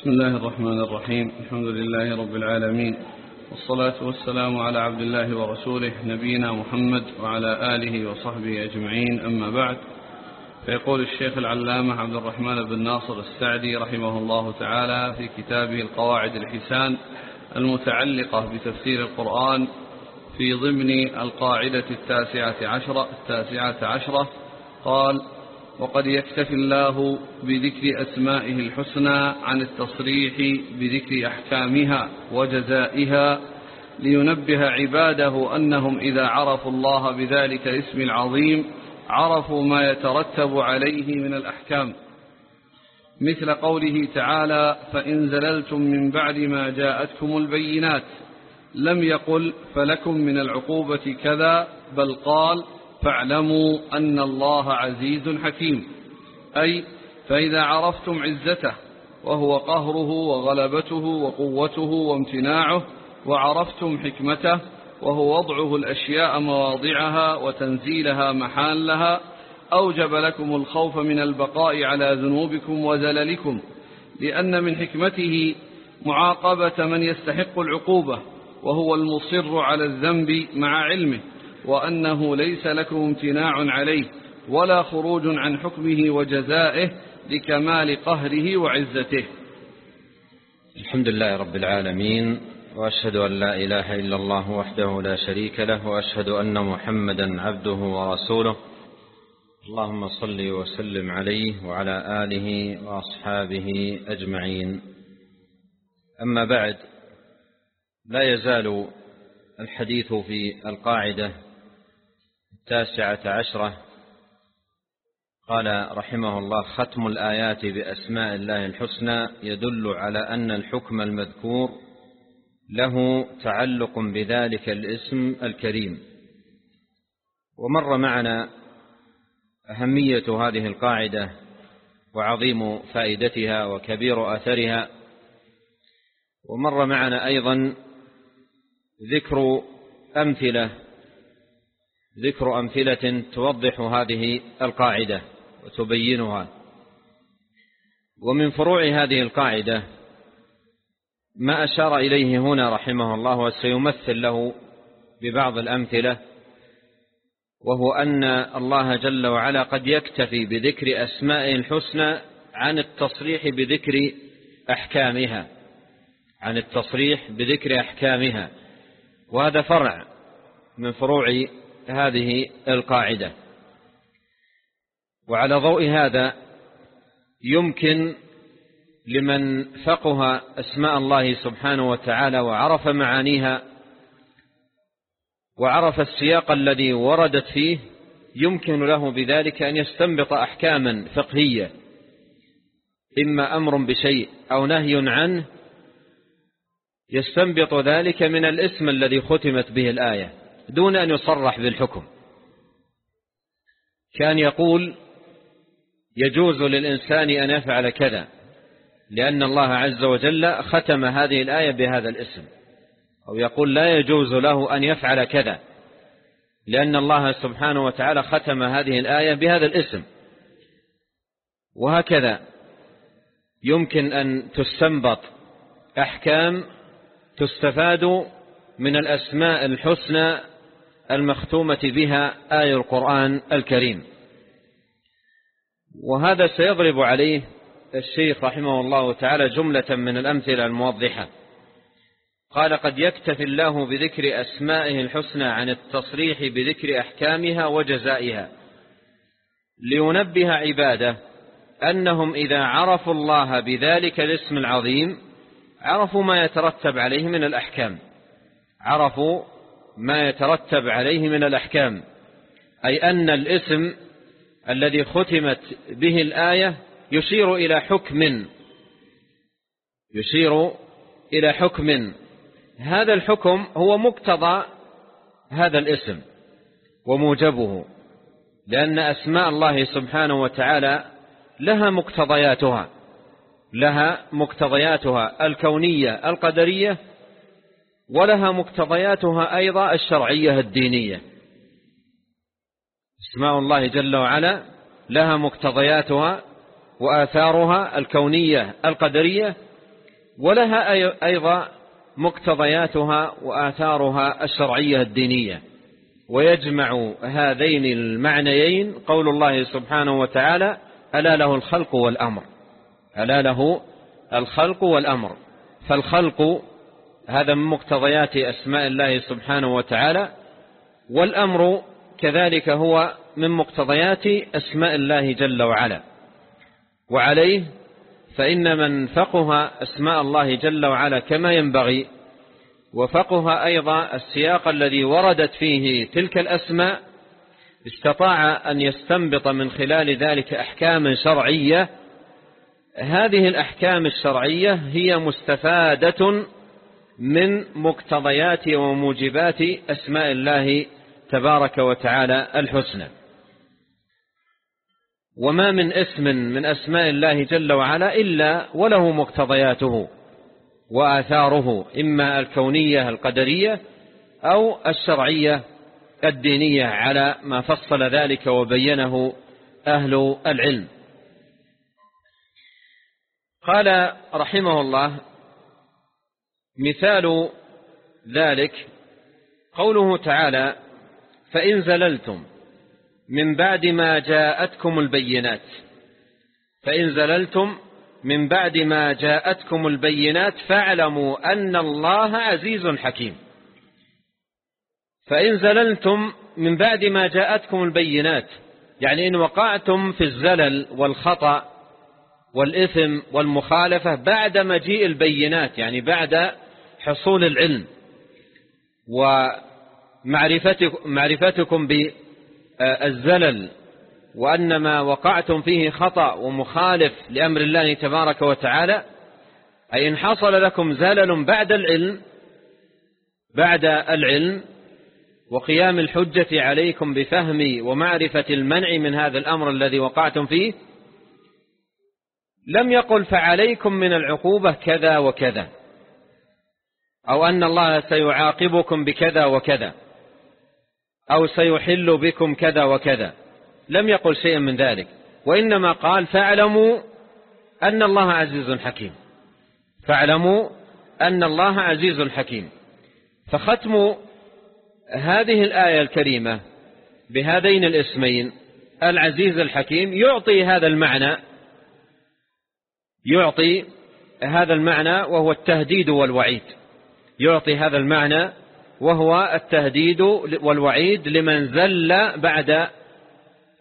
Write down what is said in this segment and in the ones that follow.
بسم الله الرحمن الرحيم. الحمد لله رب العالمين. والصلاة والسلام على عبد الله ورسوله نبينا محمد وعلى آله وصحبه أجمعين. أما بعد فيقول الشيخ العلامة عبد الرحمن بن ناصر السعدي رحمه الله تعالى في كتابه القواعد الحسان المتعلقة بتفسير القرآن في ضمن القاعدة التاسعة عشرة, التاسعة عشرة. قال وقد يكتفي الله بذكر أسمائه الحسنى عن التصريح بذكر أحكامها وجزائها لينبه عباده أنهم إذا عرفوا الله بذلك الاسم العظيم عرفوا ما يترتب عليه من الأحكام. مثل قوله تعالى فإن زللتم من بعد ما جاءتكم البينات لم يقل فلكم من العقوبة كذا بل قال فاعلموا أن الله عزيز حكيم. أي فإذا عرفتم عزته وهو قهره وغلبته وقوته وامتناعه وعرفتم حكمته وهو وضعه الأشياء مواضعها وتنزيلها محالها أوجب لكم الخوف من البقاء على ذنوبكم وزللكم لأن من حكمته معاقبة من يستحق العقوبة وهو المصر على الذنب مع علمه. وأنه ليس لكم امتناع عليه ولا خروج عن حكمه وجزائه لكمال قهره وعزته. الحمد لله رب العالمين وأشهد أن لا إله إلا الله وحده لا شريك له وأشهد أن محمدا عبده ورسوله. اللهم صل وسلم عليه وعلى آله وأصحابه أجمعين. أما بعد لا يزال الحديث في القاعدة التاسعة عشرة. قال رحمه الله ختم الآيات بأسماء الله الحسنى يدل على أن الحكم المذكور له تعلق بذلك الاسم الكريم. ومر معنا أهمية هذه القاعدة وعظيم فائدتها وكبير أثرها ومر معنا أيضا ذكر أمثلة ذكر أمثلة توضح هذه القاعدة وتبينها. ومن فروع هذه القاعدة ما أشار إليه هنا رحمه الله وسيمثل له ببعض الأمثلة وهو أن الله جل وعلا قد يكتفي بذكر أسمائه الحسنى عن التصريح بذكر أحكامها عن التصريح بذكر أحكامها. وهذا فرع من فروع هذه القاعدة. وعلى ضوء هذا يمكن لمن فقه أسماء الله سبحانه وتعالى وعرف معانيها وعرف السياق الذي وردت فيه يمكن له بذلك أن يستنبط أحكاما فقهية إما أمر بشيء أو نهي عنه يستنبط ذلك من الاسم الذي ختمت به الآية. دون أن يصرح بالحكم. كان يقول يجوز للإنسان أن يفعل كذا لأن الله عز وجل ختم هذه الآية بهذا الاسم. أو يقول لا يجوز له أن يفعل كذا لأن الله سبحانه وتعالى ختم هذه الآية بهذا الاسم. وهكذا يمكن أن تستنبط أحكام تستفاد من الأسماء الحسنى المختومة بها آية القرآن الكريم. وهذا سيضرب عليه الشيخ رحمه الله تعالى جملة من الأمثلة الموضحة. قال قد يكتفي الله بذكر أسمائه الحسنى عن التصريح بذكر أحكامها وجزائها لينبه عباده أنهم إذا عرفوا الله بذلك الاسم العظيم عرفوا ما يترتب عليه من الأحكام. عرفوا ما يترتب عليه من الأحكام أي أن الاسم الذي ختمت به الآية يشير إلى حكم يشير إلى حكم. هذا الحكم هو مقتضى هذا الاسم وموجبه لأن أسماء الله سبحانه وتعالى لها مقتضياتها لها مقتضياتها الكونية القدرية ولها مقتضياتها أيضا الشرعية الدينية. اسماء الله جل وعلا لها مقتضياتها وآثارها الكونية القدرية ولها أيضا مقتضياتها وآثارها الشرعية الدينية. ويجمع هذين المعنيين قول الله سبحانه وتعالى ألا له الخلق والأمر. ألا له الخلق والأمر. فالخلق هذا من مقتضيات أسماء الله سبحانه وتعالى والأمر كذلك هو من مقتضيات أسماء الله جل وعلا. وعليه فإن من فقه أسماء الله جل وعلا كما ينبغي وفقه أيضا السياق الذي وردت فيه تلك الأسماء استطاع أن يستنبط من خلال ذلك أحكاما شرعية. هذه الأحكام الشرعية هي مستفادة من مقتضيات وموجبات أسماء الله تبارك وتعالى الحسنى. وما من اسم من أسماء الله جل وعلا إلا وله مقتضياته وآثاره إما الكونية القدرية أو الشرعية الدينية على ما فصل ذلك وبينه أهل العلم. قال رحمه الله مثال ذلك قوله تعالى فإن زللتم من بعد ما جاءتكم البينات. فإن زللتم من بعد ما جاءتكم البينات فاعلموا أن الله عزيز حكيم. فإن زللتم من بعد ما جاءتكم البينات يعني إن وقعتم في الزلل والخطأ والإثم والمخالفة بعد مجيء البينات يعني بعد حصول العلم. ومعرفتكم بالزلل وأن ما وقعتم فيه خطأ ومخالف لأمر الله تبارك وتعالى أي إن حصل لكم زلل بعد العلم بعد العلم وقيام الحجة عليكم بفهم ومعرفة المنع من هذا الأمر الذي وقعتم فيه لم يقل فعليكم من العقوبة كذا وكذا. أو أن الله سيعاقبكم بكذا وكذا. أو سيحل بكم كذا وكذا. لم يقل شيئا من ذلك. وإنما قال فاعلموا أن الله عزيز حكيم. فاعلموا أن الله عزيز حكيم. فختم هذه الآية الكريمة بهذين الاسمين. العزيز الحكيم يعطي هذا المعنى يعطي هذا المعنى وهو التهديد والوعيد. يعطي هذا المعنى وهو التهديد والوعيد لمن زل بعد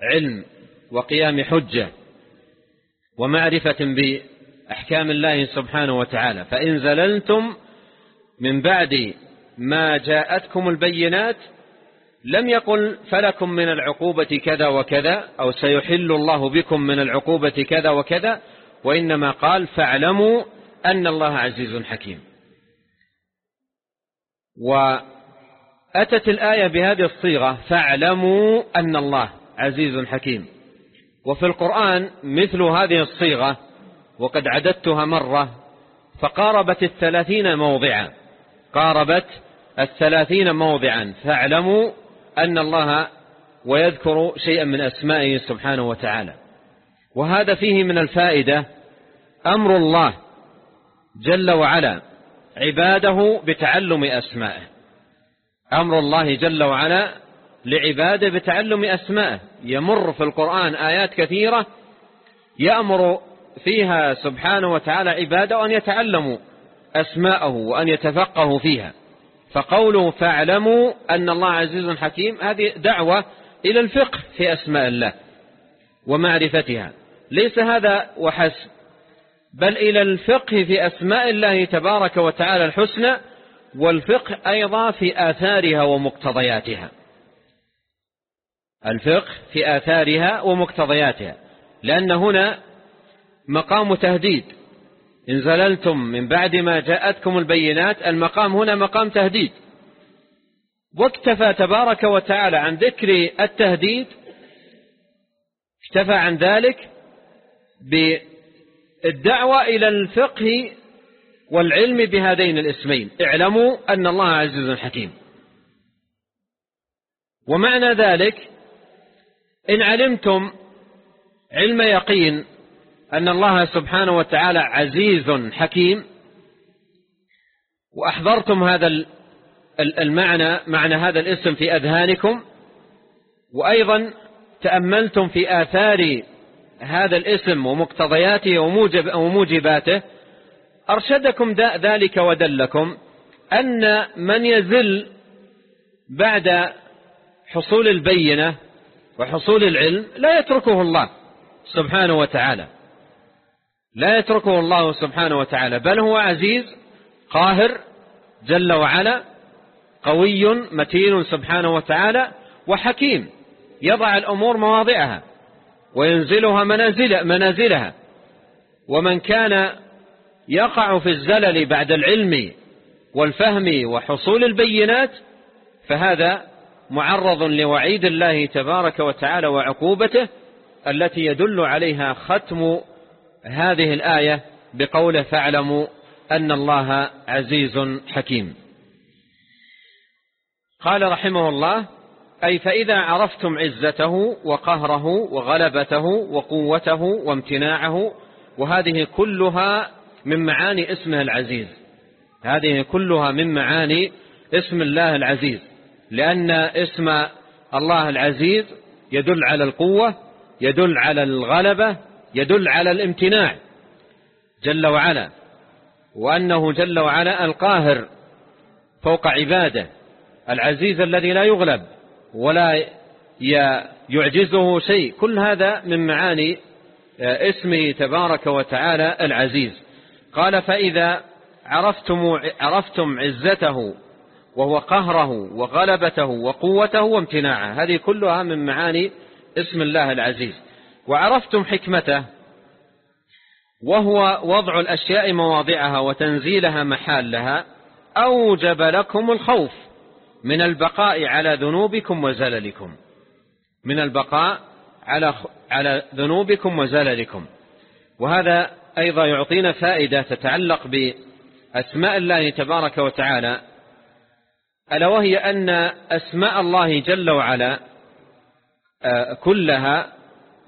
علم وقيام حجة ومعرفة بأحكام الله سبحانه وتعالى. فإن زللتم من بعد ما جاءتكم البينات لم يقل فلكم من العقوبة كذا وكذا أو سيحل الله بكم من العقوبة كذا وكذا وإنما قال فاعلموا أن الله عزيز حكيم. وأتت الآية بهذه الصيغة فاعلموا أن الله عزيز حكيم. وفي القرآن مثل هذه الصيغة وقد عددتها مرة فقاربت الثلاثين موضعا. قاربت الثلاثين موضعا. فاعلموا أن الله ويذكر شيئا من أسمائه سبحانه وتعالى. وهذا فيه من الفائدة أمر الله جل وعلا عباده بتعلم أسمائه. أمر الله جل وعلا لعباده بتعلم أسمائه. يمر في القرآن آيات كثيرة يأمر فيها سبحانه وتعالى عباده أن يتعلموا أسماءه وأن يتفقهوا فيها. فقوله فاعلموا أن الله عزيز حكيم هذه دعوة إلى الفقه في أسماء الله ومعرفتها. ليس هذا وحسب بل إلى الفقه في أسماء الله تبارك وتعالى الحسنى والفقه أيضا في آثارها ومقتضياتها. الفقه في آثارها ومقتضياتها. لأن هنا مقام تهديد. إن زللتم من بعد ما جاءتكم البينات المقام هنا مقام تهديد. واكتفى تبارك وتعالى عن ذكر التهديد اكتفى عن ذلك بالدعوة إلى الفقه والعلم بهذين الاسمين. اعلموا أن الله عزيز حكيم. ومعنى ذلك إن علمتم علم يقين أن الله سبحانه وتعالى عزيز حكيم وأحضرتم هذا المعنى معنى هذا الاسم في أذهانكم وأيضا تأملتم في آثار هذا الاسم ومقتضياته وموجب وموجباته أرشدكم ذلك ودلكم أن من يزل بعد حصول البينة وحصول العلم لا يتركه الله سبحانه وتعالى. لا يتركه الله سبحانه وتعالى بل هو عزيز قاهر جل وعلا قوي متين سبحانه وتعالى وحكيم يضع الأمور مواضعها. وينزلها منازل منازلها. ومن كان يقع في الزلل بعد العلم والفهم وحصول البينات فهذا معرض لوعيد الله تبارك وتعالى وعقوبته التي يدل عليها ختم هذه الآية بقوله فاعلموا أن الله عزيز حكيم. قال رحمه الله أي فإذا عرفتم عزته وقهره وغلبته وقوته وامتناعه وهذه كلها من معاني اسمه العزيز. هذه كلها من معاني اسم الله العزيز. لأن اسم الله العزيز يدل على القوة يدل على الغلبة يدل على الامتناع. جل وعلا. وأنه جل وعلا القاهر فوق عباده العزيز الذي لا يغلب. ولا يعجزه شيء. كل هذا من معاني آه، اسمه تبارك وتعالى العزيز. قال فإذا عرفتم, عرفتم عزته وهو قهره وغلبته وقوته وامتناعه. هذه كلها من معاني اسم الله العزيز. وعرفتم حكمته وهو وضع الأشياء مواضعها وتنزيلها محالها أوجب لكم الخوف. من البقاء على ذنوبكم وزللكم. من البقاء على على ذنوبكم وزللكم. وهذا أيضا يعطينا فائدة تتعلق بأسماء الله تبارك وتعالى ألا وهي أن أسماء الله جل وعلا آه، كلها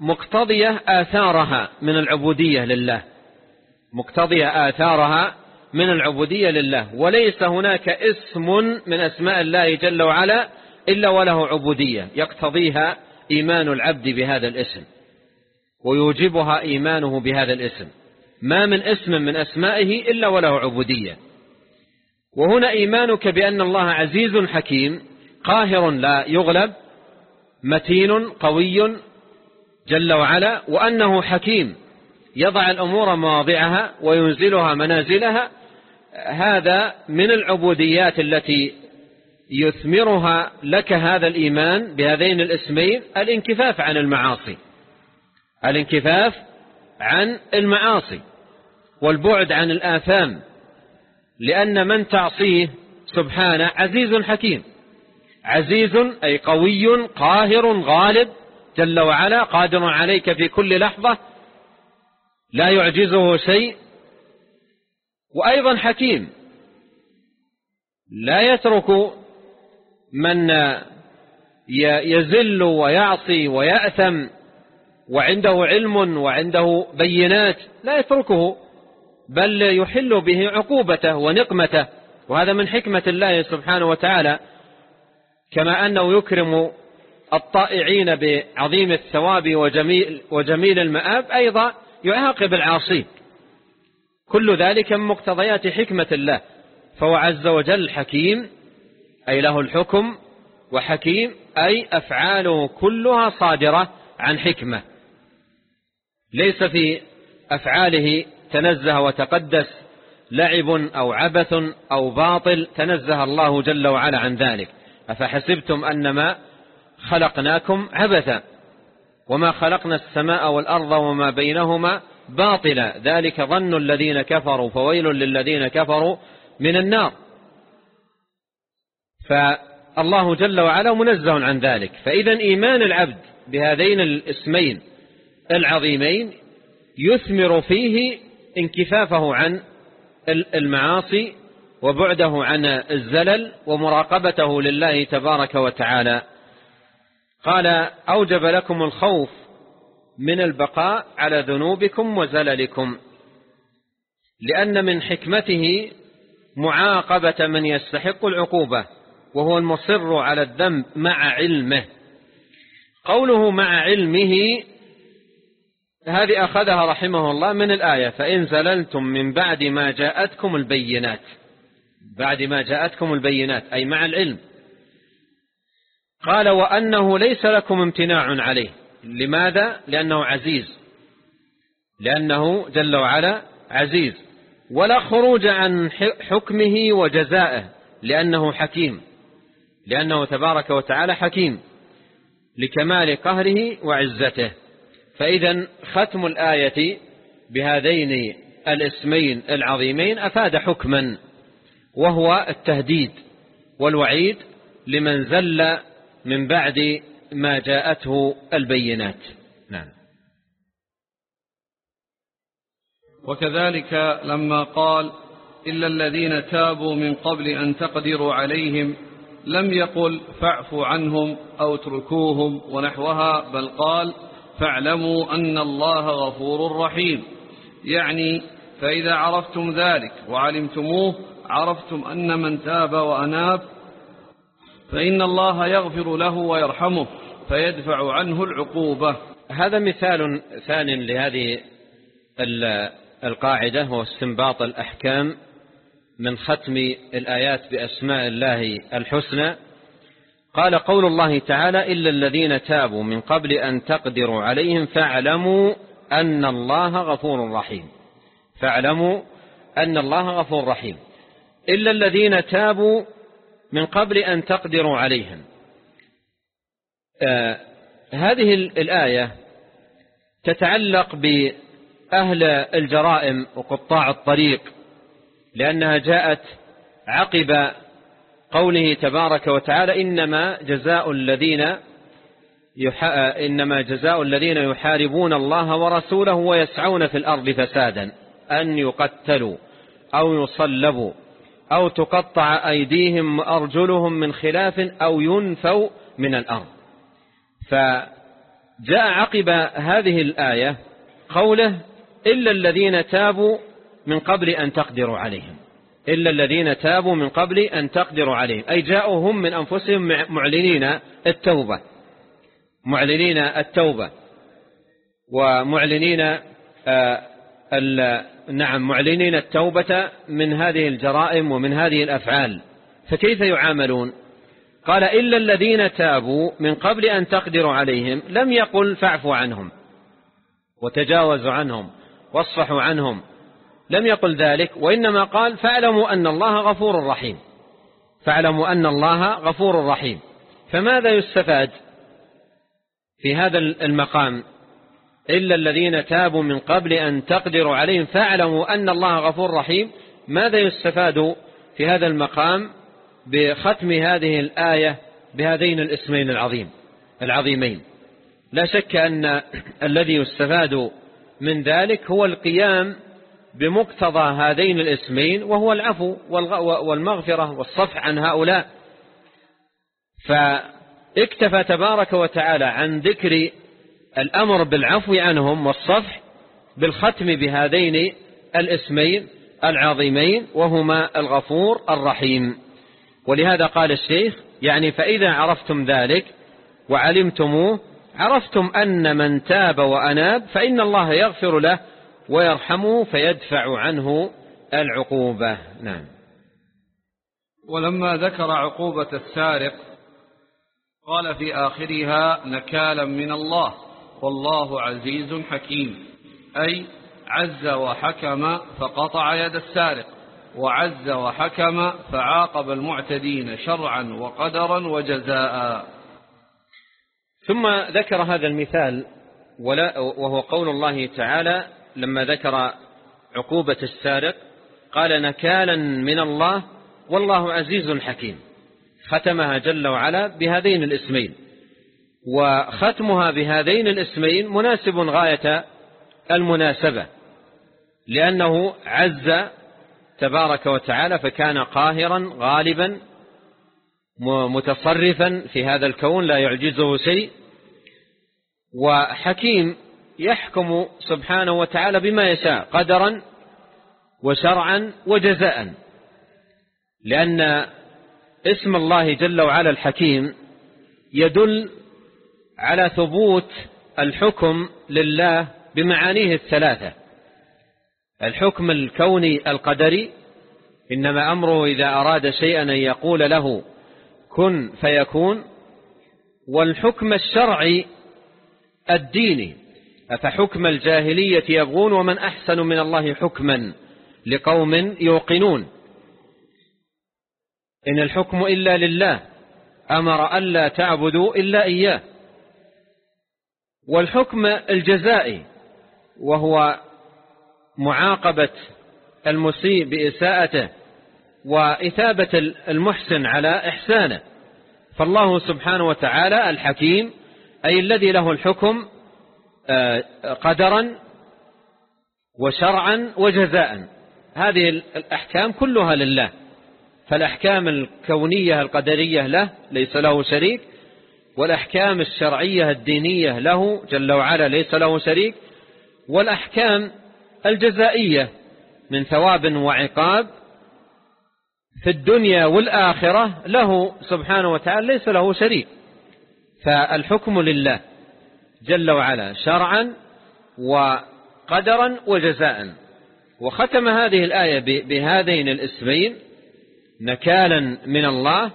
مقتضية آثارها من العبودية لله. مقتضية آثارها من العبودية لله وليس هناك اسم من أسماء الله جل وعلا إلا وله عبودية يقتضيها إيمان العبد بهذا الاسم ويوجبها إيمانه بهذا الاسم. ما من اسم من أسمائه إلا وله عبودية. وهنا إيمانك بأن الله عزيز حكيم قاهر لا يغلب متين قوي جل وعلا وأنه حكيم يضع الأمور مواضعها وينزلها منازلها هذا من العبوديات التي يثمرها لك هذا الإيمان بهذين الاسمين الانكفاف عن المعاصي. الانكفاف عن المعاصي والبعد عن الآثام لأن من تعصيه سبحانه عزيز حكيم. عزيز أي قوي قاهر غالب جل وعلا قادر عليك في كل لحظة لا يعجزه شيء وأيضا حكيم لا يترك من يزل ويعصي ويأثم وعنده علم وعنده بينات لا يتركه بل يحل به عقوبته ونقمته وهذا من حكمة الله سبحانه وتعالى كما أنه يكرم الطائعين بعظيم الثواب وجميل, وجميل المآب أيضا يعاقب العاصي. كل ذلك من مقتضيات حكمة الله. فهو عز وجل حكيم أي له الحكم وحكيم أي أفعاله كلها صادرة عن حكمة. ليس في أفعاله تنزه وتقدس لعب أو عبث أو باطل تنزه الله جل وعلا عن ذلك. أفحسبتم أنما خلقناكم عبثا وما خلقنا السماء والأرض وما بينهما باطلا ذلك ظن الذين كفروا فويل للذين كفروا من النار. فالله جل وعلا منزه عن ذلك. فإذا إيمان العبد بهذين الاسمين العظيمين يثمر فيه انكفافه عن المعاصي وبعده عن الزلل ومراقبته لله تبارك وتعالى. قال أوجب لكم الخوف من البقاء على ذنوبكم وزللكم. لأن من حكمته معاقبة من يستحق العقوبة وهو المصر على الذنب مع علمه. قوله مع علمه هذه أخذها رحمه الله من الآية فإن زللتم من بعد ما جاءتكم البينات. بعد ما جاءتكم البينات أي مع العلم. قال وأنه ليس لكم امتناع عليه. لماذا؟ لأنه عزيز. لأنه جل وعلا عزيز. ولا خروج عن حكمه وجزائه لأنه حكيم. لأنه تبارك وتعالى حكيم. لكمال قهره وعزته. فإذا ختم الآية بهذين الاسمين العظيمين أفاد حكما وهو التهديد والوعيد لمن زل من بعد ما جاءته البينات. نعم. وكذلك لما قال إلا الذين تابوا من قبل أن تقدروا عليهم لم يقل فاعفوا عنهم أو اتركوهم ونحوها بل قال فاعلموا أن الله غفور رحيم. يعني فإذا عرفتم ذلك وعلمتموه عرفتم أن من تاب وأناب فإن الله يغفر له ويرحمه. فيدفع عنه العقوبة. هذا مثال ثان لهذه القاعدة هو استنباط الأحكام من ختم الآيات بأسماء الله الحسنى. قال قول الله تعالى إلا الذين تابوا من قبل أن تقدروا عليهم فاعلموا أن الله غفور رحيم. فاعلموا أن الله غفور رحيم. إلا الذين تابوا من قبل أن تقدروا عليهم. هذه الآية تتعلق بأهل الجرائم وقطاع الطريق لأنها جاءت عقب قوله تبارك وتعالى إنما جزاء الذين إنما جزاء الذين يحاربون الله ورسوله ويسعون في الأرض فسادا أن يقتلوا أو يصلبوا أو تقطع أيديهم وأرجلهم من خلاف أو ينفوا من الأرض. فجاء عقب هذه الآية قوله إلا الذين تابوا من قبل أن تقدروا عليهم. إلا الذين تابوا من قبل أن تقدروا عليهم. أي جاءوا هم من أنفسهم معلنين التوبة. معلنين التوبة. ومعلنين آه نعم معلنين التوبة من هذه الجرائم ومن هذه الأفعال. فكيف يعاملون؟ قال إلا الذين تابوا من قبل أن تقدروا عليهم لم يقل فاعفوا عنهم وتجاوزوا عنهم واصفحوا عنهم. لم يقل ذلك وإنما قال فاعلموا أن الله غفور رحيم. فاعلموا أن الله غفور رحيم. فماذا يستفاد في هذا المقام؟ إلا الذين تابوا من قبل أن تقدروا عليهم فاعلموا أن الله غفور رحيم. ماذا يستفاد في هذا المقام؟ بختم هذه الآية بهذين الاسمين العظيم العظيمين. لا شك أن الذي يستفاد من ذلك هو القيام بمقتضى هذين الاسمين وهو العفو والمغفرة والصفح عن هؤلاء. فاكتفى تبارك وتعالى عن ذكر الأمر بالعفو عنهم والصفح بالختم بهذين الاسمين العظيمين وهما الغفور الرحيم. ولهذا قال الشيخ يعني فإذا عرفتم ذلك وعلمتموه عرفتم أن من تاب وأناب فإن الله يغفر له ويرحمه فيدفع عنه العقوبة. نعم. ولما ذكر عقوبة السارق قال في آخرها نكالا من الله والله عزيز حكيم. أي عز وحكم فقطع يد السارق. وعز وحكم فعاقب المعتدين شرعا وقدرا وجزاء. ثم ذكر هذا المثال وهو قول الله تعالى لما ذكر عقوبة السارق قال نكالا من الله والله عزيز حكيم. ختمها جل وعلا بهذين الاسمين. وختمها بهذين الاسمين مناسب غاية المناسبة لأنه عز تبارك وتعالى فكان قاهرا غالبا متصرفا في هذا الكون لا يعجزه شيء. وحكيم يحكم سبحانه وتعالى بما يشاء قدرا وشرعا وجزاء. لأن اسم الله جل وعلا الحكيم يدل على ثبوت الحكم لله بمعانيه الثلاثة. الحكم الكوني القدري إنما أمره إذا أراد شيئا أن يقول له كن فيكون والحكم الشرعي الديني. أفحكم الجاهلية يبغون ومن أحسن من الله حكما لقوم يوقنون؟ إن الحكم إلا لله أمر ألا تعبدوا إلا إياه. والحكم الجزائي وهو معاقبة المسيء بإساءته وإثابة المحسن على إحسانه. فالله سبحانه وتعالى الحكيم أي الذي له الحكم آه، قدرا وشرعا وجزاء. هذه الأحكام كلها لله. فالأحكام الكونية القدرية له ليس له شريك والأحكام الشرعية الدينية له جل وعلا ليس له شريك والأحكام الجزائية من ثواب وعقاب في الدنيا والآخرة له سبحانه وتعالى ليس له شريك. فالحكم لله جل وعلا شرعا وقدرا وجزاء. وختم هذه الآية بهذين الاسمين نكالا من الله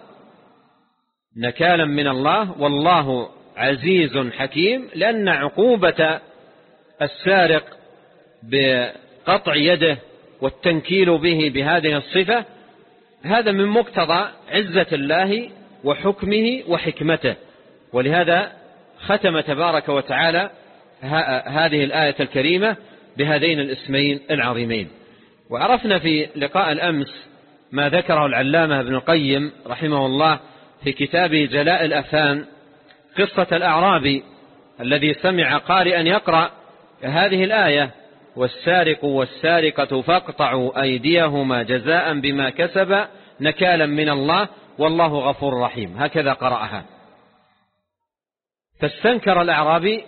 نكالا من الله والله عزيز حكيم لأن عقوبة السارق بقطع يده والتنكيل به بهذه الصفة هذا من مقتضى عزة الله وحكمه وحكمته. ولهذا ختم تبارك وتعالى هذه الآية الكريمة بهذين الاسمين العظيمين. وعرفنا في لقاء الأمس ما ذكره العلامة ابن القيم رحمه الله في كتابه جلاء الأفهام قصة الأعرابي الذي سمع قارئا يقرأ هذه الآية والسارق والسارقة فاقطعوا أيديهما جزاء بما كسب نكالا من الله والله غفور رحيم. هكذا قرأها. فاستنكر الأعرابي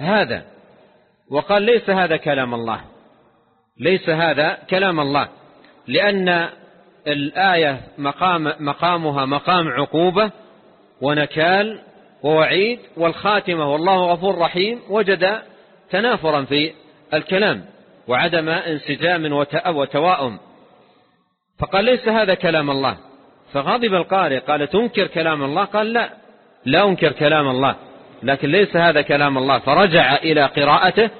هذا وقال ليس هذا كلام الله. ليس هذا كلام الله. لأن الآية مقام مقامها مقام عقوبة ونكال ووعيد والخاتمة والله غفور رحيم وجد تنافرا في الكلام وعدم انسجام وتواؤم. فقال ليس هذا كلام الله. فغضب القارئ قال تنكر كلام الله؟ قال لا لا أنكر كلام الله لكن ليس هذا كلام الله. فرجع إلى قراءته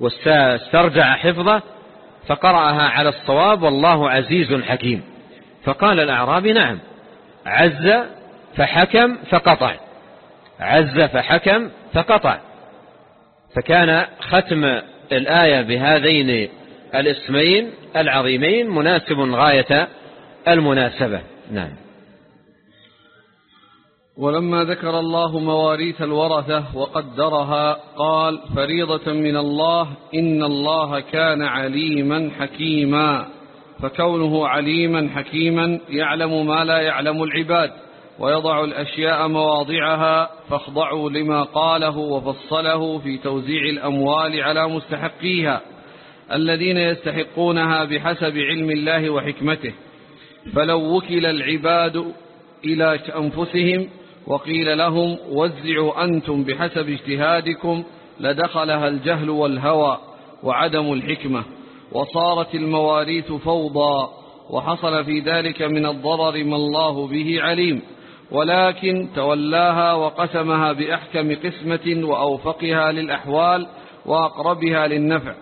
واسترجع حفظه فقرأها على الصواب والله عزيز حكيم. فقال الأعرابي نعم عز فحكم فقطع عز فحكم فقطع. فكان ختم الآية بهذين الاسمين العظيمين مناسب غاية المناسبة. نعم. ولما ذكر الله مواريث الورثة وقدرها قال فريضة من الله إن الله كان عليما حكيما. فكونه عليما حكيما يعلم ما لا يعلم العباد. ويضع الأشياء مواضعها فاخضعوا لما قاله وفصله في توزيع الأموال على مستحقيها الذين يستحقونها بحسب علم الله وحكمته. فلو وكل العباد إلى أنفسهم وقيل لهم وزعوا أنتم بحسب اجتهادكم لدخلها الجهل والهوى وعدم الحكمة وصارت المواريث فوضى وحصل في ذلك من الضرر ما الله به عليم. ولكن تولاها وقسمها بأحكم قسمة وأوفقها للأحوال وأقربها للنفع.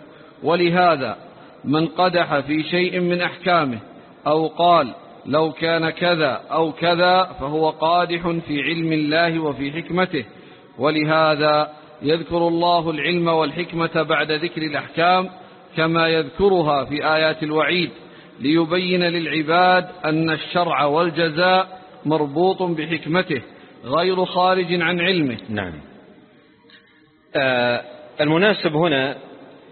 ولهذا من قدح في شيء من أحكامه أو قال لو كان كذا أو كذا فهو قادح في علم الله وفي حكمته. ولهذا يذكر الله العلم والحكمة بعد ذكر الأحكام كما يذكرها في آيات الوعيد ليبين للعباد أن الشرع والجزاء مربوط بحكمته غير خارج عن علمه. نعم. آه المناسب هنا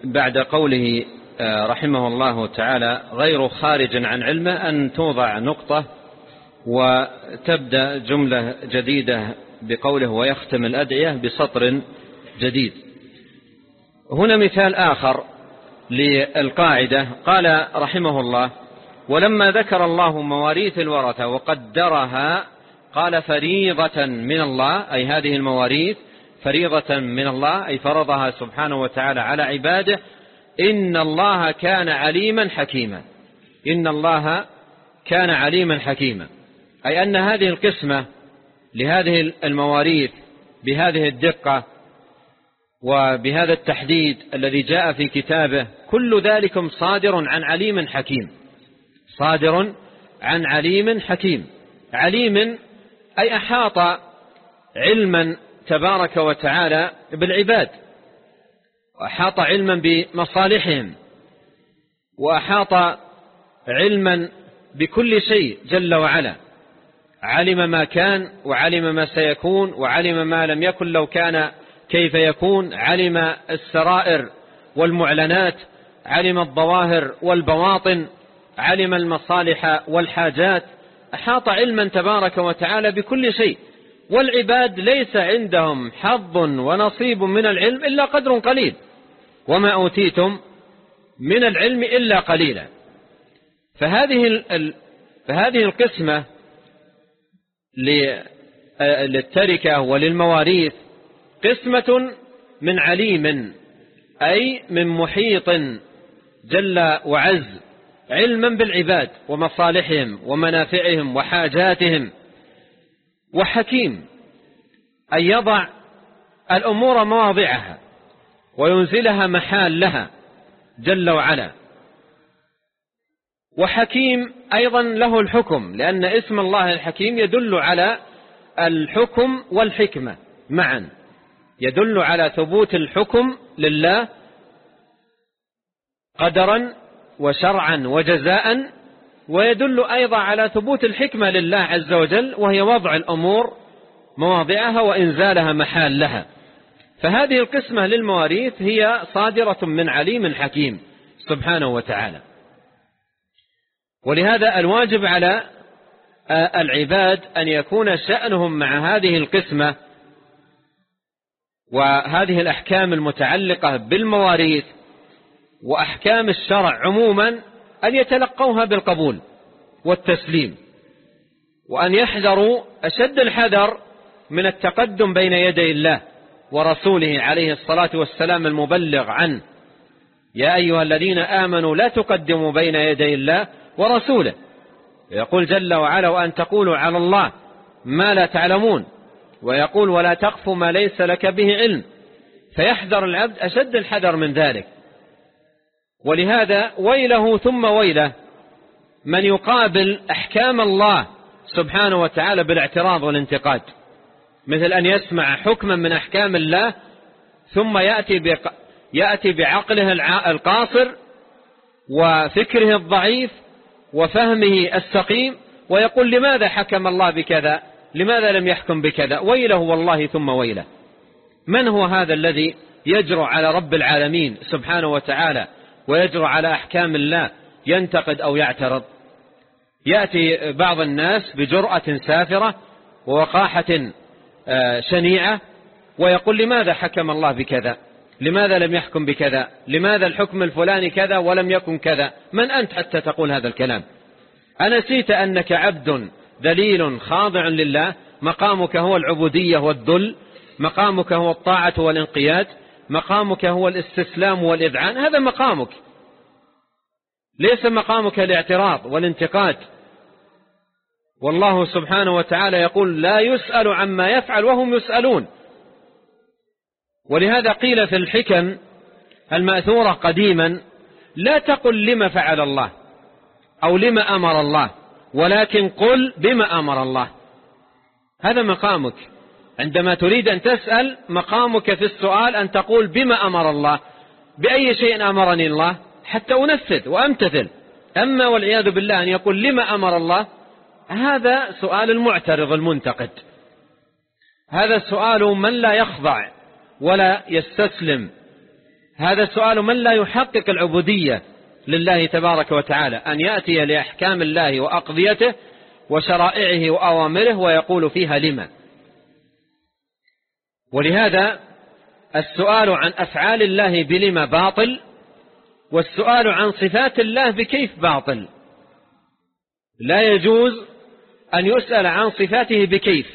بعد قوله آه، رحمه الله تعالى غير خارج عن علمه أن توضع نقطة وتبدأ جملة جديدة بقوله ويختم الأدعية بسطر جديد. هنا مثال آخر للقاعدة. قال رحمه الله ولما ذكر الله مواريث الورثة وقدرها قال فريضة من الله أي هذه المواريث فريضة من الله أي فرضها سبحانه وتعالى على عباده إن الله كان عليما حكيما. إن الله كان عليما حكيما. أي أن هذه القسمة لهذه المواريث بهذه الدقة وبهذا التحديد الذي جاء في كتابه كل ذلك صادر عن عليم حكيم. صادر عن عليم حكيم. عليم أي أحاط علما تبارك وتعالى بالعباد وأحاط علما بمصالحهم وأحاط علما بكل شيء جل وعلا. علم ما كان وعلم ما سيكون وعلم ما لم يكن لو كان كيف يكون. علم السرائر والمعلنات علم الظواهر والبواطن علم المصالح والحاجات أحاط علما تبارك وتعالى بكل شيء والعباد ليس عندهم حظ ونصيب من العلم إلا قدر قليل وما أوتيتم من العلم إلا قليلا. فهذه فهذه القسمة للتركة وللمواريث قسمة من عليم أي من محيط جل وعز. علما بالعباد ومصالحهم ومنافعهم وحاجاتهم. وحكيم أن يضع الأمور مواضعها وينزلها محال لها جل وعلا. وحكيم أيضا له الحكم لأن اسم الله الحكيم يدل على الحكم والحكمة معا. يدل على ثبوت الحكم لله قدرا وشرعا وجزاء ويدل أيضا على ثبوت الحكمة لله عز وجل وهي وضع الأمور مواضعها وإنزالها محال لها. فهذه القسمة للمواريث هي صادرة من عليم حكيم سبحانه وتعالى. ولهذا الواجب على العباد أن يكون شأنهم مع هذه القسمة وهذه الأحكام المتعلقة بالمواريث وأحكام الشرع عموما أن يتلقوها بالقبول والتسليم وأن يحذروا أشد الحذر من التقدم بين يدي الله ورسوله عليه الصلاة والسلام المبلغ عنه. يا أيها الذين آمنوا لا تقدموا بين يدي الله ورسوله. يقول جل وعلا وأن تقولوا على الله ما لا تعلمون ويقول ولا تقف ما ليس لك به علم فيحذر العبد أشد الحذر من ذلك. ولهذا ويله ثم ويله من يقابل أحكام الله سبحانه وتعالى بالاعتراض والانتقاد. مثل أن يسمع حكما من أحكام الله ثم يأتي, يأتي بعقله القاصر وفكره الضعيف وفهمه السقيم ويقول لماذا حكم الله بكذا؟ لماذا لم يحكم بكذا؟ ويله والله ثم ويله. من هو هذا الذي يجرؤ على رب العالمين سبحانه وتعالى ويجرؤ على أحكام الله ينتقد أو يعترض. يأتي بعض الناس بجرأة سافرة ووقاحة آه، شنيعة ويقول لماذا حكم الله بكذا؟ لماذا لم يحكم بكذا؟ لماذا الحكم الفلاني كذا ولم يكن كذا؟ من أنت حتى تقول هذا الكلام؟ أنسيت أنك عبد ذليل خاضع لله مقامك هو العبودية والذل مقامك هو الطاعة والانقياد مقامك هو الاستسلام والإذعان. هذا مقامك. ليس مقامك الاعتراض والانتقاد. والله سبحانه وتعالى يقول لا يسأل عما يفعل وهم يسألون. ولهذا قيل في الحكم المأثورة قديما لا تقل لما فعل الله أو لما أمر الله ولكن قل بما أمر الله. هذا مقامك. عندما تريد أن تسأل مقامك في السؤال أن تقول بما أمر الله بأي شيء أمرني الله حتى أنفذ وأمتثل. أما والعياذ بالله أن يقول لما أمر الله هذا سؤال المعترض المنتقد. هذا سؤال من لا يخضع ولا يستسلم. هذا سؤال من لا يحقق العبودية لله تبارك وتعالى. أن يأتي لأحكام الله وأقضيته وشرائعه وأوامره ويقول فيها لما. ولهذا السؤال عن أفعال الله بلما باطل والسؤال عن صفات الله بكيف باطل؟ لا يجوز أن يسأل عن صفاته بكيف.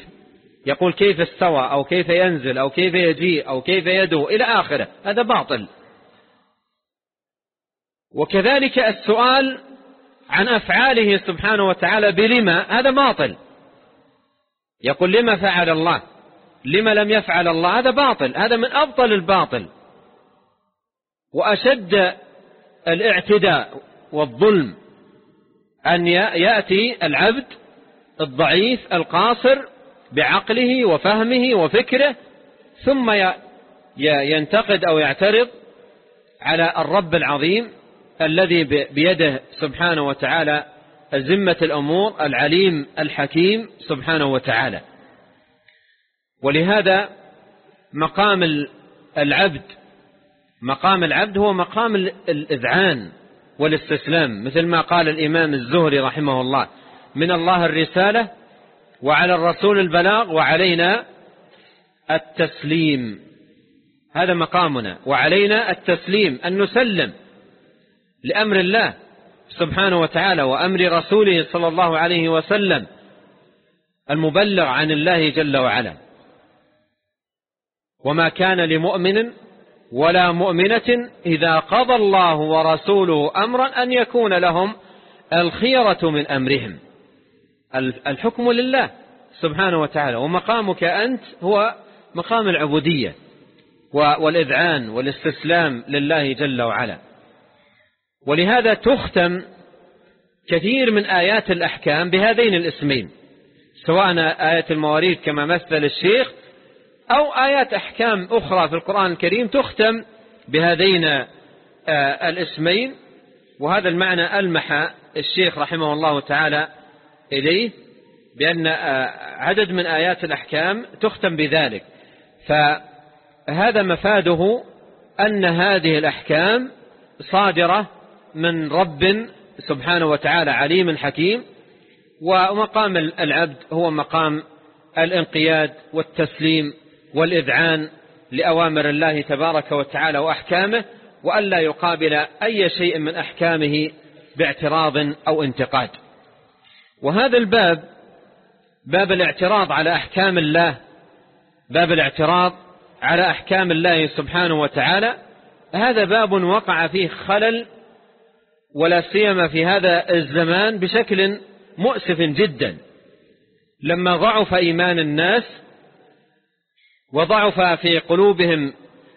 يقول كيف استوى أو كيف ينزل أو كيف يجيء أو كيف يدعو إلى آخره. هذا باطل. وكذلك السؤال عن أفعاله سبحانه وتعالى بلما هذا باطل. يقول لما فعل الله؟ لما لم يفعل الله؟ هذا باطل هذا من أبطل الباطل. وأشد الاعتداء والظلم أن يأتي العبد الضعيف القاصر بعقله وفهمه وفكره ثم ينتقد أو يعترض على الرب العظيم الذي بيده سبحانه وتعالى ذمة الأمور العليم الحكيم سبحانه وتعالى. ولهذا مقام العبد مقام العبد هو مقام الإذعان والاستسلام مثل ما قال الإمام الزهري رحمه الله من الله الرسالة وعلى الرسول البلاغ وعلينا التسليم. هذا مقامنا وعلينا التسليم أن نسلم لأمر الله سبحانه وتعالى وأمر رسوله صلى الله عليه وسلم المبلغ عن الله جل وعلا. وما كان لمؤمن ولا مؤمنة إذا قضى الله ورسوله أمرا أن يكون لهم الخيرة من أمرهم. الحكم لله سبحانه وتعالى ومقامك أنت هو مقام العبودية والإذعان والاستسلام لله جل وعلا. ولهذا تختم كثير من آيات الأحكام بهذين الاسمين سواء آية المواريث كما مثل الشيخ أو آيات أحكام أخرى في القرآن الكريم تختم بهذين آه، الاسمين وهذا المعنى ألمح الشيخ رحمه الله تعالى إليه بأن آه، عدد من آيات الأحكام تختم بذلك. فهذا مفاده أن هذه الأحكام صادرة من رب سبحانه وتعالى عليم حكيم ومقام العبد هو مقام الانقياد والتسليم والإذعان لأوامر الله تبارك وتعالى وأحكامه وألا يقابل أي شيء من أحكامه باعتراض أو انتقاد. وهذا الباب باب الاعتراض على أحكام الله باب الاعتراض على أحكام الله سبحانه وتعالى. هذا باب وقع فيه خلل ولا سيما في هذا الزمان بشكل مؤسف جدا. لما ضعف إيمان الناس وضعف في قلوبهم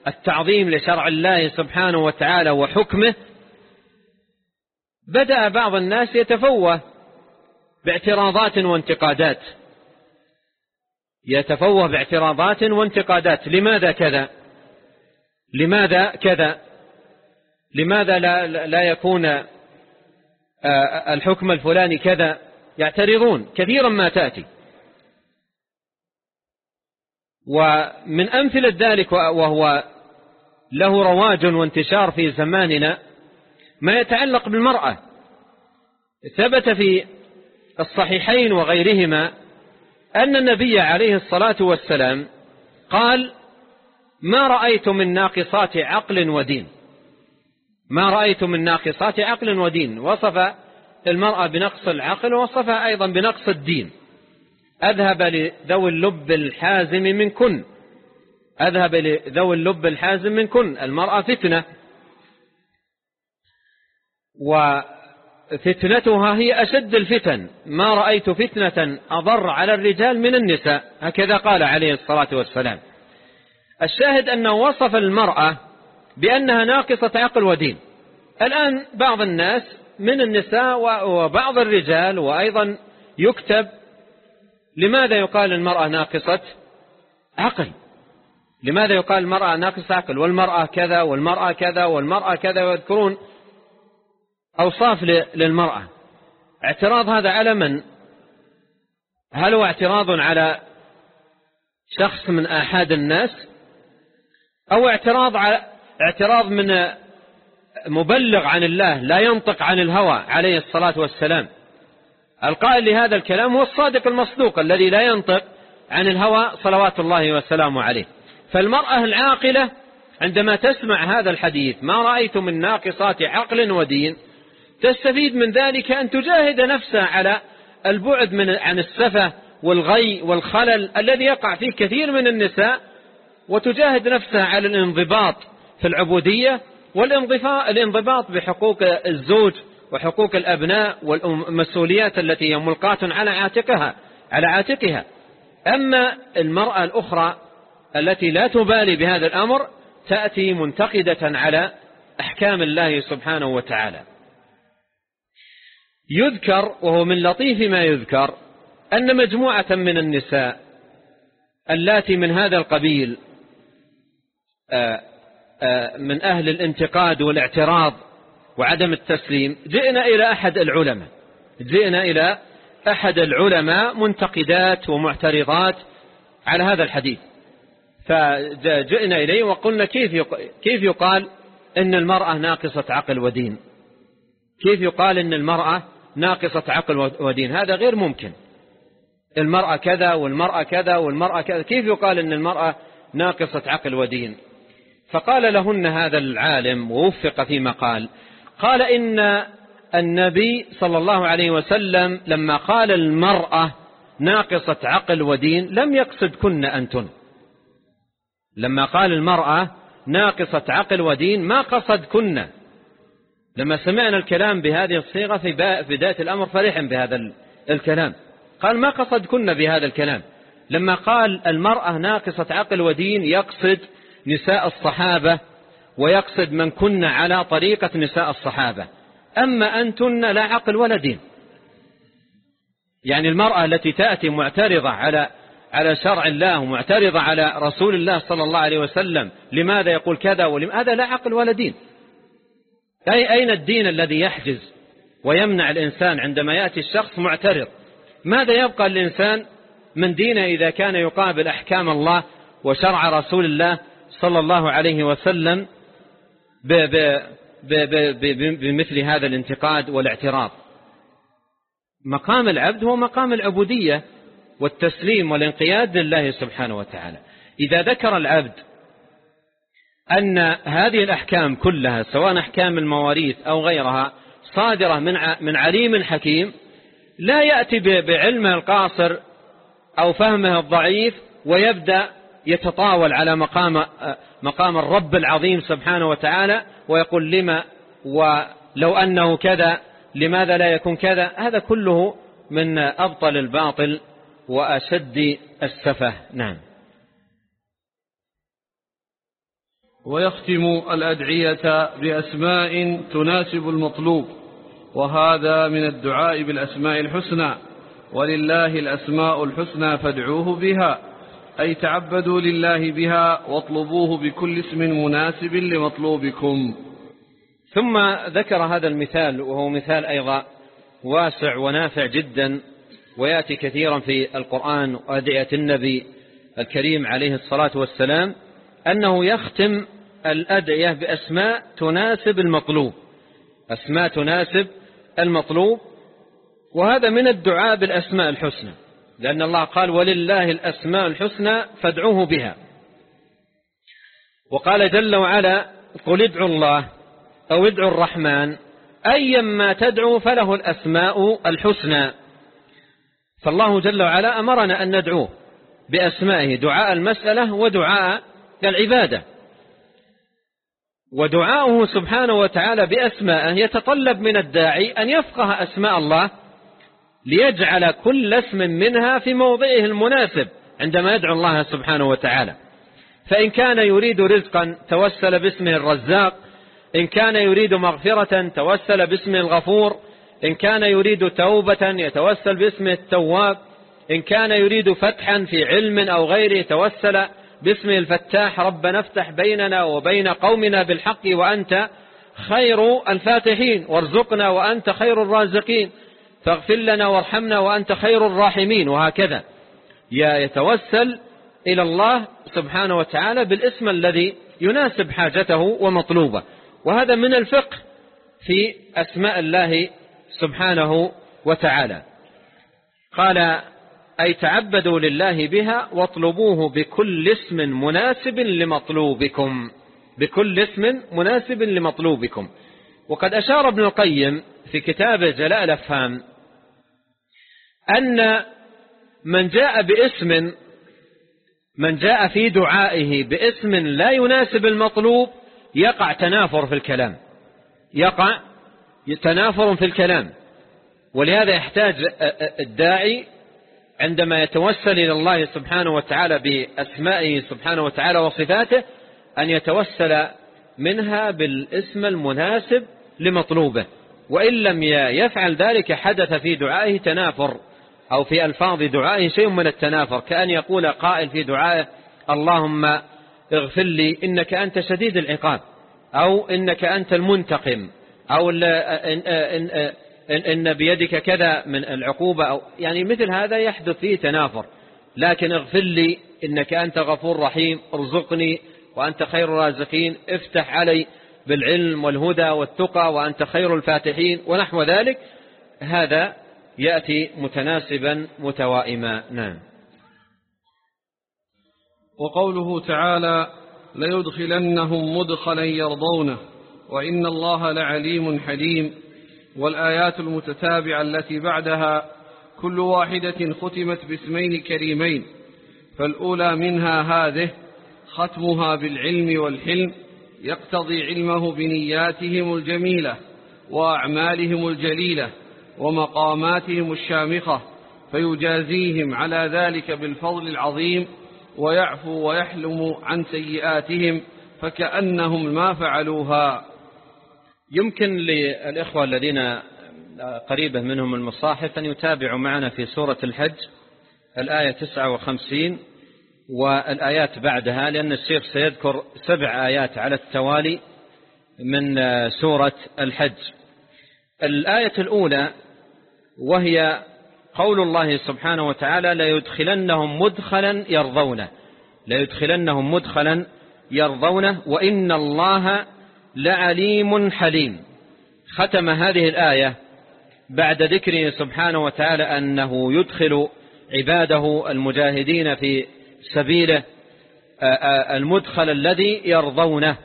التعظيم لشرع الله سبحانه وتعالى وحكمه بدأ بعض الناس يتفوه باعتراضات وانتقادات. يتفوه باعتراضات وانتقادات. لماذا كذا؟ لماذا كذا؟ لماذا لا, لا يكون آه، الحكم الفلاني كذا؟ يعترضون. كثيرا ما تأتي. ومن أمثلة ذلك وهو له رواج وانتشار في زماننا ما يتعلق بالمرأة. ثبت في الصحيحين وغيرهما أن النبي عليه الصلاة والسلام قال ما رأيت من ناقصات عقل ودين. ما رأيت من ناقصات عقل ودين. وصف المرأة بنقص العقل ووصفها أيضا بنقص الدين. أذهب لذوي اللب الحازم من كن أذهب لذوي اللب الحازم من كن المرأة فتنة. وفتنتها هي أشد الفتن. ما رأيت فتنة أضر على الرجال من النساء. هكذا قال عليه الصلاة والسلام. الشاهد أنه وصف المرأة بأنها ناقصة عقل ودين. الآن بعض الناس من النساء وبعض الرجال وأيضا يكتب لماذا يقال المرأة ناقصة؟ عقل. لماذا يقال المرأة ناقصة عقل؟ والمرأة كذا والمرأة كذا والمرأة كذا ويذكرون أوصاف للمرأة. اعتراض هذا على من؟ هل هو اعتراض على شخص من آحاد الناس؟ أو اعتراض على اعتراض من مبلغ عن الله لا ينطق عن الهوى عليه الصلاة والسلام. القائل لهذا الكلام هو الصادق المصدوق الذي لا ينطق عن الهوى صلوات الله وسلامه عليه. فالمرأة العاقلة عندما تسمع هذا الحديث ما رأيت من ناقصات عقل ودين؟ تستفيد من ذلك أن تجاهد نفسها على البعد من عن السفة والغي والخلل الذي يقع فيه كثير من النساء وتجاهد نفسها على الانضباط في العبودية والانضباط بحقوق الزوج وحقوق الأبناء والمسؤوليات التي هي ملقاة على عاتقها على عاتقها. أما المرأة الأخرى التي لا تبالي بهذا الأمر تأتي منتقدة على أحكام الله سبحانه وتعالى. يذكر وهو من لطيف ما يذكر أن مجموعة من النساء اللاتي من هذا القبيل آه، آه، من أهل الانتقاد والاعتراض وعدم التسليم. جئنا إلى أحد العلماء. جئنا إلى أحد العلماء منتقدات ومعترضات على هذا الحديث. فجئنا إليه وقلنا كيف كيف يقال إن المرأة ناقصة عقل ودين؟ كيف يقال إن المرأة ناقصة عقل ودين؟ هذا غير ممكن. المرأة كذا والمرأة كذا والمرأة كذا. كيف يقال إن المرأة ناقصة عقل ودين؟ فقال لهن هذا العالم ووفق فيما قال قال إن النبي صلى الله عليه وسلم لما قال المرأة ناقصة عقل ودين لم يقصد كن أنتن. لما قال المرأة ناقصة عقل ودين ما قصد كن. لما سمعنا الكلام بهذه الصيغة في بداية الأمر فرحا بهذا الكلام. قال ما قصد كن بهذا الكلام. لما قال المرأة ناقصة عقل ودين يقصد نساء الصحابة ويقصد من كن على طريقة نساء الصحابة. أما أنتن لا عقل ولا دين. يعني المرأة التي تأتي معترضة على على شرع الله ومعترضة على رسول الله صلى الله عليه وسلم لماذا يقول كذا ولماذا لا عقل ولا دين. أي أين الدين الذي يحجز ويمنع الإنسان عندما يأتي الشخص معترض؟ ماذا يبقى الإنسان من دينه إذا كان يقابل أحكام الله وشرع رسول الله صلى الله عليه وسلم بمثل هذا الانتقاد والاعتراض. مقام العبد هو مقام العبودية والتسليم والانقياد لله سبحانه وتعالى. إذا ذكر العبد أن هذه الأحكام كلها سواء أحكام المواريث أو غيرها صادرة من من عليم حكيم لا يأتي بعلمه القاصر أو فهمه الضعيف ويبدأ يتطاول على مقام مقام الرب العظيم سبحانه وتعالى ويقول لما ولو أنه كذا لماذا لا يكون كذا؟ هذا كله من أبطل الباطل وأشد السفه. نعم. ويختم الأدعية بأسماء تناسب المطلوب وهذا من الدعاء بالأسماء الحسنى ولله الأسماء الحسنى فادعوه بها. أي تعبدوا لله بها واطلبوه بكل اسم مناسب لمطلوبكم. ثم ذكر هذا المثال وهو مثال أيضا واسع ونافع جدا ويأتي كثيرا في القرآن وأدعية النبي الكريم عليه الصلاة والسلام أنه يختم الأدعية بأسماء تناسب المطلوب. أسماء تناسب المطلوب وهذا من الدعاء بالأسماء الحسنى. لأن الله قال ولله الأسماء الحسنى فادعوه بها. وقال جل وعلا قل ادعوا الله أو ادعوا الرحمن أيما تدعو فله الأسماء الحسنى. فالله جل وعلا أمرنا أن ندعوه بأسمائه دعاء المسألة ودعاء العبادة. ودعاؤه سبحانه وتعالى بأسمائه يتطلب من الداعي أن يفقه أسماء الله ليجعل كل اسم منها في موضعه المناسب عندما يدعو الله سبحانه وتعالى. فإن كان يريد رزقا توسل باسمه الرزاق. إن كان يريد مغفرة توسل باسمه الغفور. إن كان يريد توبة يتوسل باسمه التواب. إن كان يريد فتحا في علم أو غيره توسل باسمه الفتاح. ربنا افتح بيننا وبين قومنا بالحق وأنت خير الفاتحين. وارزقنا وأنت خير الرازقين. فاغفر لنا وارحمنا وأنت خير الراحمين وهكذا. يتوسل إلى الله سبحانه وتعالى بالاسم الذي يناسب حاجته ومطلوبه. وهذا من الفقه في أسماء الله سبحانه وتعالى. قال أي تعبدوا لله بها واطلبوه بكل اسم مناسب لمطلوبكم. بكل اسم مناسب لمطلوبكم. وقد أشار ابن القيم في كتابه جلاء الأفهام أن من جاء باسم من جاء في دعائه باسم لا يناسب المطلوب يقع تنافر في الكلام. يقع تنافر في الكلام. ولهذا يحتاج الداعي عندما يتوسل إلى الله سبحانه وتعالى بأسمائه سبحانه وتعالى وصفاته أن يتوسل منها بالاسم المناسب لمطلوبه. وإن لم يفعل ذلك حدث في دعائه تنافر. أو في ألفاظ دعائه شيء من التنافر كأن يقول قائل في دعائه اللهم اغفر لي إنك أنت شديد العقاب أو إنك أنت المنتقم أو إن, إن, إن بيدك كذا من العقوبة أو يعني مثل هذا يحدث فيه تنافر. لكن اغفر لي إنك أنت غفور رحيم ارزقني وأنت خير الرازقين افتح علي بالعلم والهدى والتقى وأنت خير الفاتحين ونحو ذلك. هذا يأتي متناسبا متوائما. نعم. وقوله تعالى ليدخلنهم مدخلا يرضونه وإن الله لعليم حليم. والآيات المتتابعة التي بعدها كل واحدة ختمت باسمين كريمين فالأولى منها هذه ختمها بالعلم والحلم يقتضي علمه بنياتهم الجميلة وأعمالهم الجليلة ومقاماتهم الشامخة فيجازيهم على ذلك بالفضل العظيم ويعفو ويحلم عن سيئاتهم فكأنهم ما فعلوها. يمكن للإخوة الذين قريبة منهم المصاحف أن يتابعوا معنا في سورة الحج الآية 59 والآيات بعدها لأن الشيخ سيذكر سبع آيات على التوالي من سورة الحج. الآية الأولى وهي قول الله سبحانه وتعالى ليدخلنهم مدخلا يرضونه. ليدخلنهم مدخلا يرضونه. وإن الله لعليم حليم. ختم هذه الآية بعد ذكره سبحانه وتعالى أنه يدخل عباده المجاهدين في سبيله المدخل الذي يرضونه.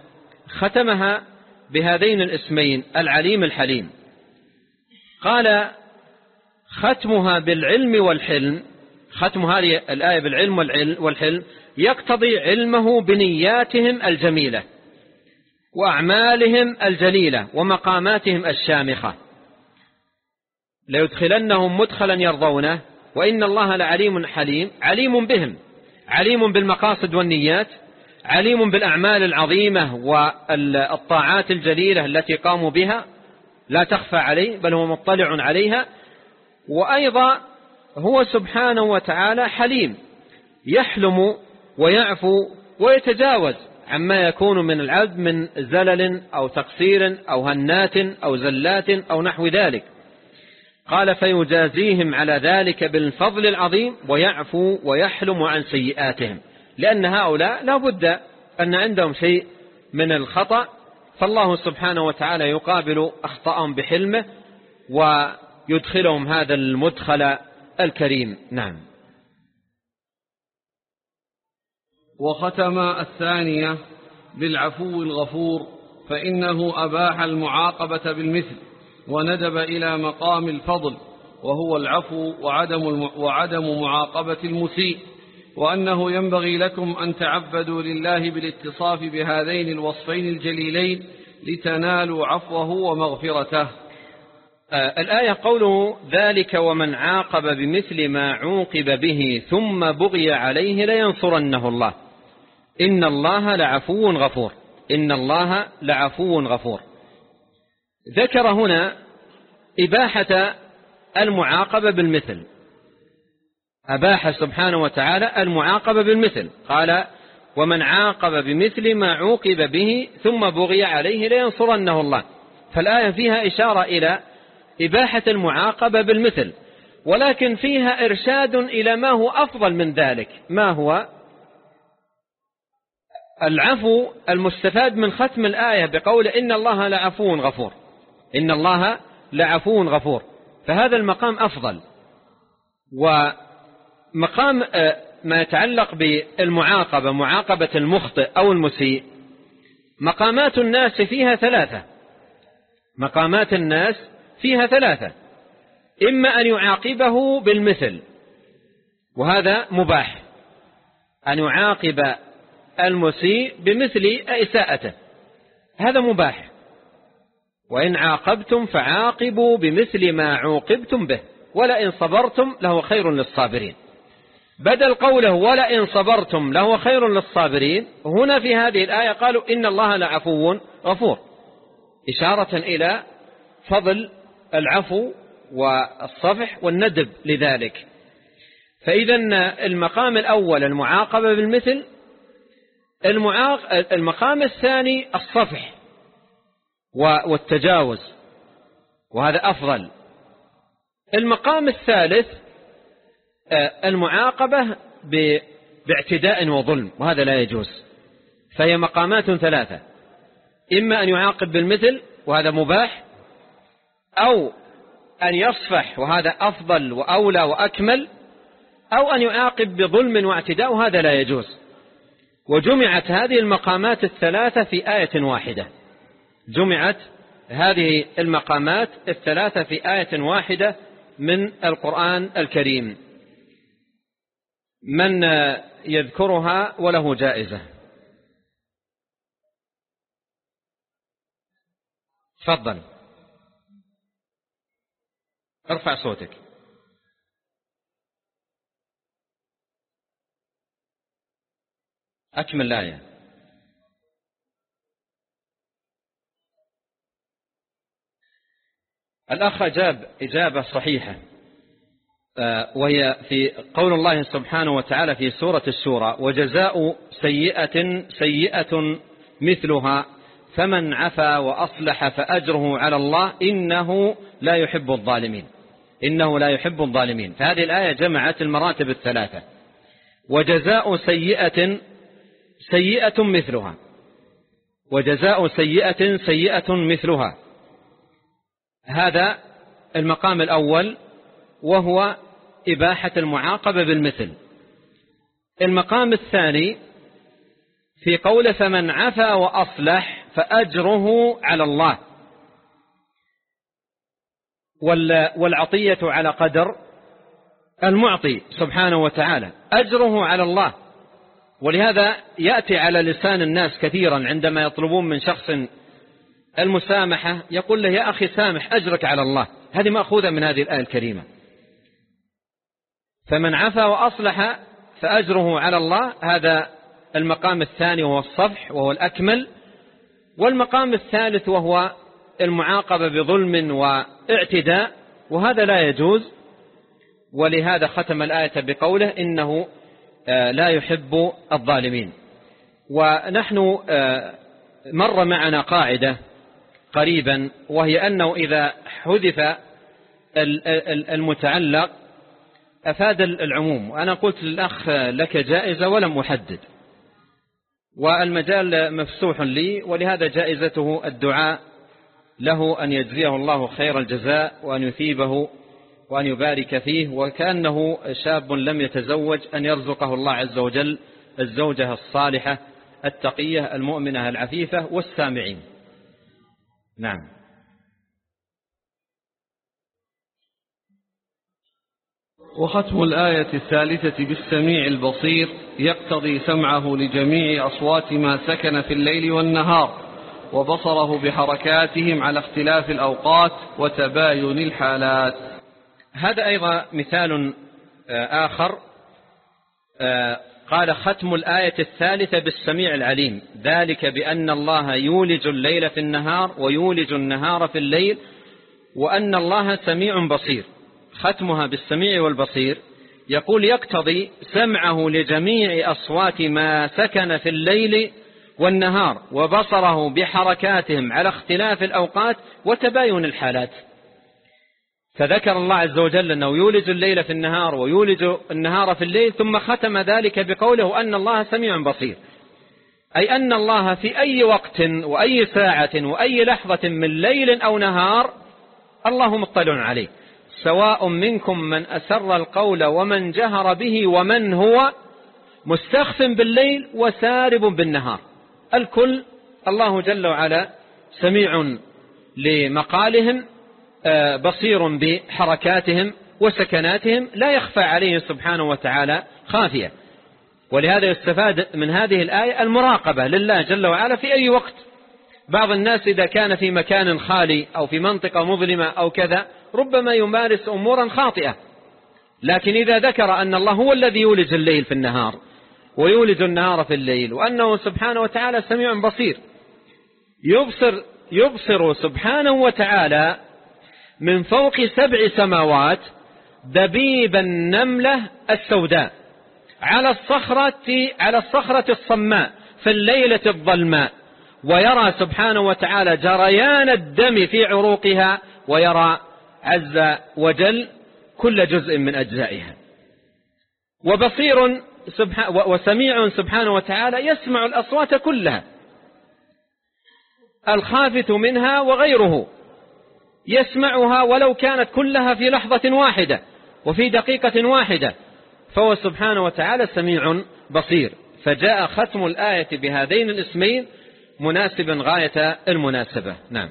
ختمها بهذين الاسمين العليم الحليم. قال ختمها بالعلم والحلم. ختم هذه الآية بالعلم والحلم. يقتضي علمه بنياتهم الجميلة وأعمالهم الجليلة ومقاماتهم الشامخة. ليدخلنهم مدخلا يرضونه وإن الله لعليم حليم. عليم بهم. عليم بالمقاصد والنيات. عليم بالأعمال العظيمة والطاعات الجليلة التي قاموا بها. لا تخفى عليه بل هو مطلع عليها. وأيضا هو سبحانه وتعالى حليم يحلم ويعفو ويتجاوز عما يكون من العبد من زلل أو تقصير أو هنات أو زلات أو نحو ذلك. قال فيجازيهم على ذلك بالفضل العظيم ويعفو ويحلم عن سيئاتهم لأن هؤلاء لا بد أن عندهم شيء من الخطأ فالله سبحانه وتعالى يقابل أخطأهم بحلمه ويدخلهم هذا المدخل الكريم. نعم. وختم الثانية بالعفو الغفور فإنه أباح المعاقبة بالمثل وندب إلى مقام الفضل وهو العفو وعدم, وعدم معاقبة المسيء. وأنه ينبغي لكم أن تعبدوا لله بالاتصاف بهذين الوصفين الجليلين لتنالوا عفوه ومغفرته. الآية قوله ذلك ومن عاقب بمثل ما عوقب به ثم بغي عليه لينصرنه الله. إن الله لعفو غفور. إن الله لعفو غفور. ذكر هنا إباحة المعاقبة بالمثل. أباح سبحانه وتعالى المعاقبة بالمثل. قال ومن عاقب بمثل ما عوقب به ثم بغي عليه لينصرنه الله. فالآية فيها إشارة إلى إباحة المعاقبة بالمثل ولكن فيها إرشاد إلى ما هو أفضل من ذلك ما هو؟ العفو المستفاد من ختم الآية بقول إن الله لعفو غفور إن الله لعفو غفور فهذا المقام أفضل. ومقام آه، ما يتعلق بالمعاقبة معاقبة المخطئ أو المسيء مقامات الناس فيها ثلاثة. مقامات الناس فيها ثلاثة. إما أن يعاقبه بالمثل وهذا مباح. أن يعاقب المسيء بمثل إساءته. هذا مباح. وإن عاقبتم فعاقبوا بمثل ما عوقبتم به. ولئن صبرتم لهو خير للصابرين. بدل قوله ولئن صبرتم لهو خير للصابرين هنا في هذه الآية قالوا إن الله لعفو غفور. إشارة إلى فضل العفو والصفح والندب لذلك. فإذا المقام الأول المعاقبة بالمثل المقام الثاني الصفح والتجاوز وهذا أفضل. المقام الثالث آه، المعاقبة باعتداء وظلم وهذا لا يجوز. فهي مقامات ثلاثة. إما أن يعاقب بالمثل وهذا مباح أو أن يصفح وهذا أفضل وأولى وأكمل أو أن يعاقب بظلم واعتداء وهذا لا يجوز. وجمعت هذه المقامات الثلاثة في آية واحدة. جمعت هذه المقامات الثلاثة في آية واحدة من القرآن الكريم. من يذكرها وله جائزة. تفضل. ارفع صوتك. أكمل الآية. الأخ أجاب إجابة صحيحة آه، وهي في قول الله سبحانه وتعالى في سورة الشورى وجزاء سيئة سيئة مثلها فمن عفا وأصلح فأجره على الله إنه لا يحب الظالمين. إنه لا يحب الظالمين. فهذه الآية جمعت المراتب الثلاثة. وجزاء سيئة سيئة مثلها. وجزاء سيئة سيئة مثلها. هذا المقام الأول وهو إباحة المعاقبة بالمثل. المقام الثاني في قول فمن عفا وأصلح فأجره على الله. والعطية على قدر المعطي سبحانه وتعالى أجره على الله. ولهذا يأتي على لسان الناس كثيرا عندما يطلبون من شخص المسامحة يقول له يا أخي سامح أجرك على الله. هذه مأخوذة من هذه الآية الكريمة. فمن عفا وأصلح فأجره على الله. هذا المقام الثاني وهو الصفح وهو الأكمل. والمقام الثالث وهو المعاقبة بظلم واعتداء وهذا لا يجوز. ولهذا ختم الآية بقوله إنه آه، لا يحب الظالمين. ونحن آه، مر معنا قاعدة قريبا وهي أنه إذا حذف المتعلق أفاد العموم. وأنا قلت للأخ لك جائزة ولم أحدد. والمجال مفسوح لي ولهذا جائزته الدعاء له أن يجزيه الله خير الجزاء وأن يثيبه وأن يبارك فيه وكأنه شاب لم يتزوج أن يرزقه الله عز وجل الزوجة الصالحة التقية المؤمنة العفيفة والسامعين. نعم. وختم الآية الثالثة بالسميع البصير يقتضي سمعه لجميع أصوات ما سكن في الليل والنهار. وبصره بحركاتهم على اختلاف الأوقات وتباين الحالات. هذا أيضا مثال آه، آخر آه، قال ختم الآية الثالثة بالسميع العليم. ذلك بأن الله يولج الليل في النهار ويولج النهار في الليل وأن الله سميع بصير. ختمها بالسميع والبصير. يقول يقتضي سمعه لجميع أصوات ما سكن في الليل والنهار وبصره بحركاتهم على اختلاف الأوقات وتباين الحالات. فذكر الله عز وجل أنه يولج الليل في النهار ويولج النهار في الليل ثم ختم ذلك بقوله أن الله سميع بصير. أي أن الله في أي وقت وأي ساعة وأي لحظة من ليل أو نهار الله مطلع عليه. سواء منكم من أسر القول ومن جهر به ومن هو مستخف بالليل وسارب بالنهار. الكل الله جل وعلا سميع لمقالهم آه، بصير بحركاتهم وسكناتهم لا يخفى عليه سبحانه وتعالى خافية. ولهذا يستفاد من هذه الآية المراقبة لله جل وعلا في أي وقت. بعض الناس إذا كان في مكان خالي أو في منطقة مظلمة أو كذا ربما يمارس أمورا خاطئة. لكن إذا ذكر أن الله هو الذي يولج الليل في النهار ويولج النهار في الليل وأنه سبحانه وتعالى سميع بصير. يبصر, يبصر سبحانه وتعالى من فوق سبع سماوات دبيب النملة السوداء على الصخرة على الصخرة الصماء في الليلة الظلماء ويرى سبحانه وتعالى جريان الدم في عروقها ويرى عز وجل كل جزء من أجزائها. وبصير وسميع سبحانه وتعالى يسمع الأصوات كلها. الخافت منها وغيره. يسمعها ولو كانت كلها في لحظة واحدة وفي دقيقة واحدة. فهو سبحانه وتعالى سميع بصير. فجاء ختم الآية بهذين الاسمين مناسبا غاية المناسبة. نعم.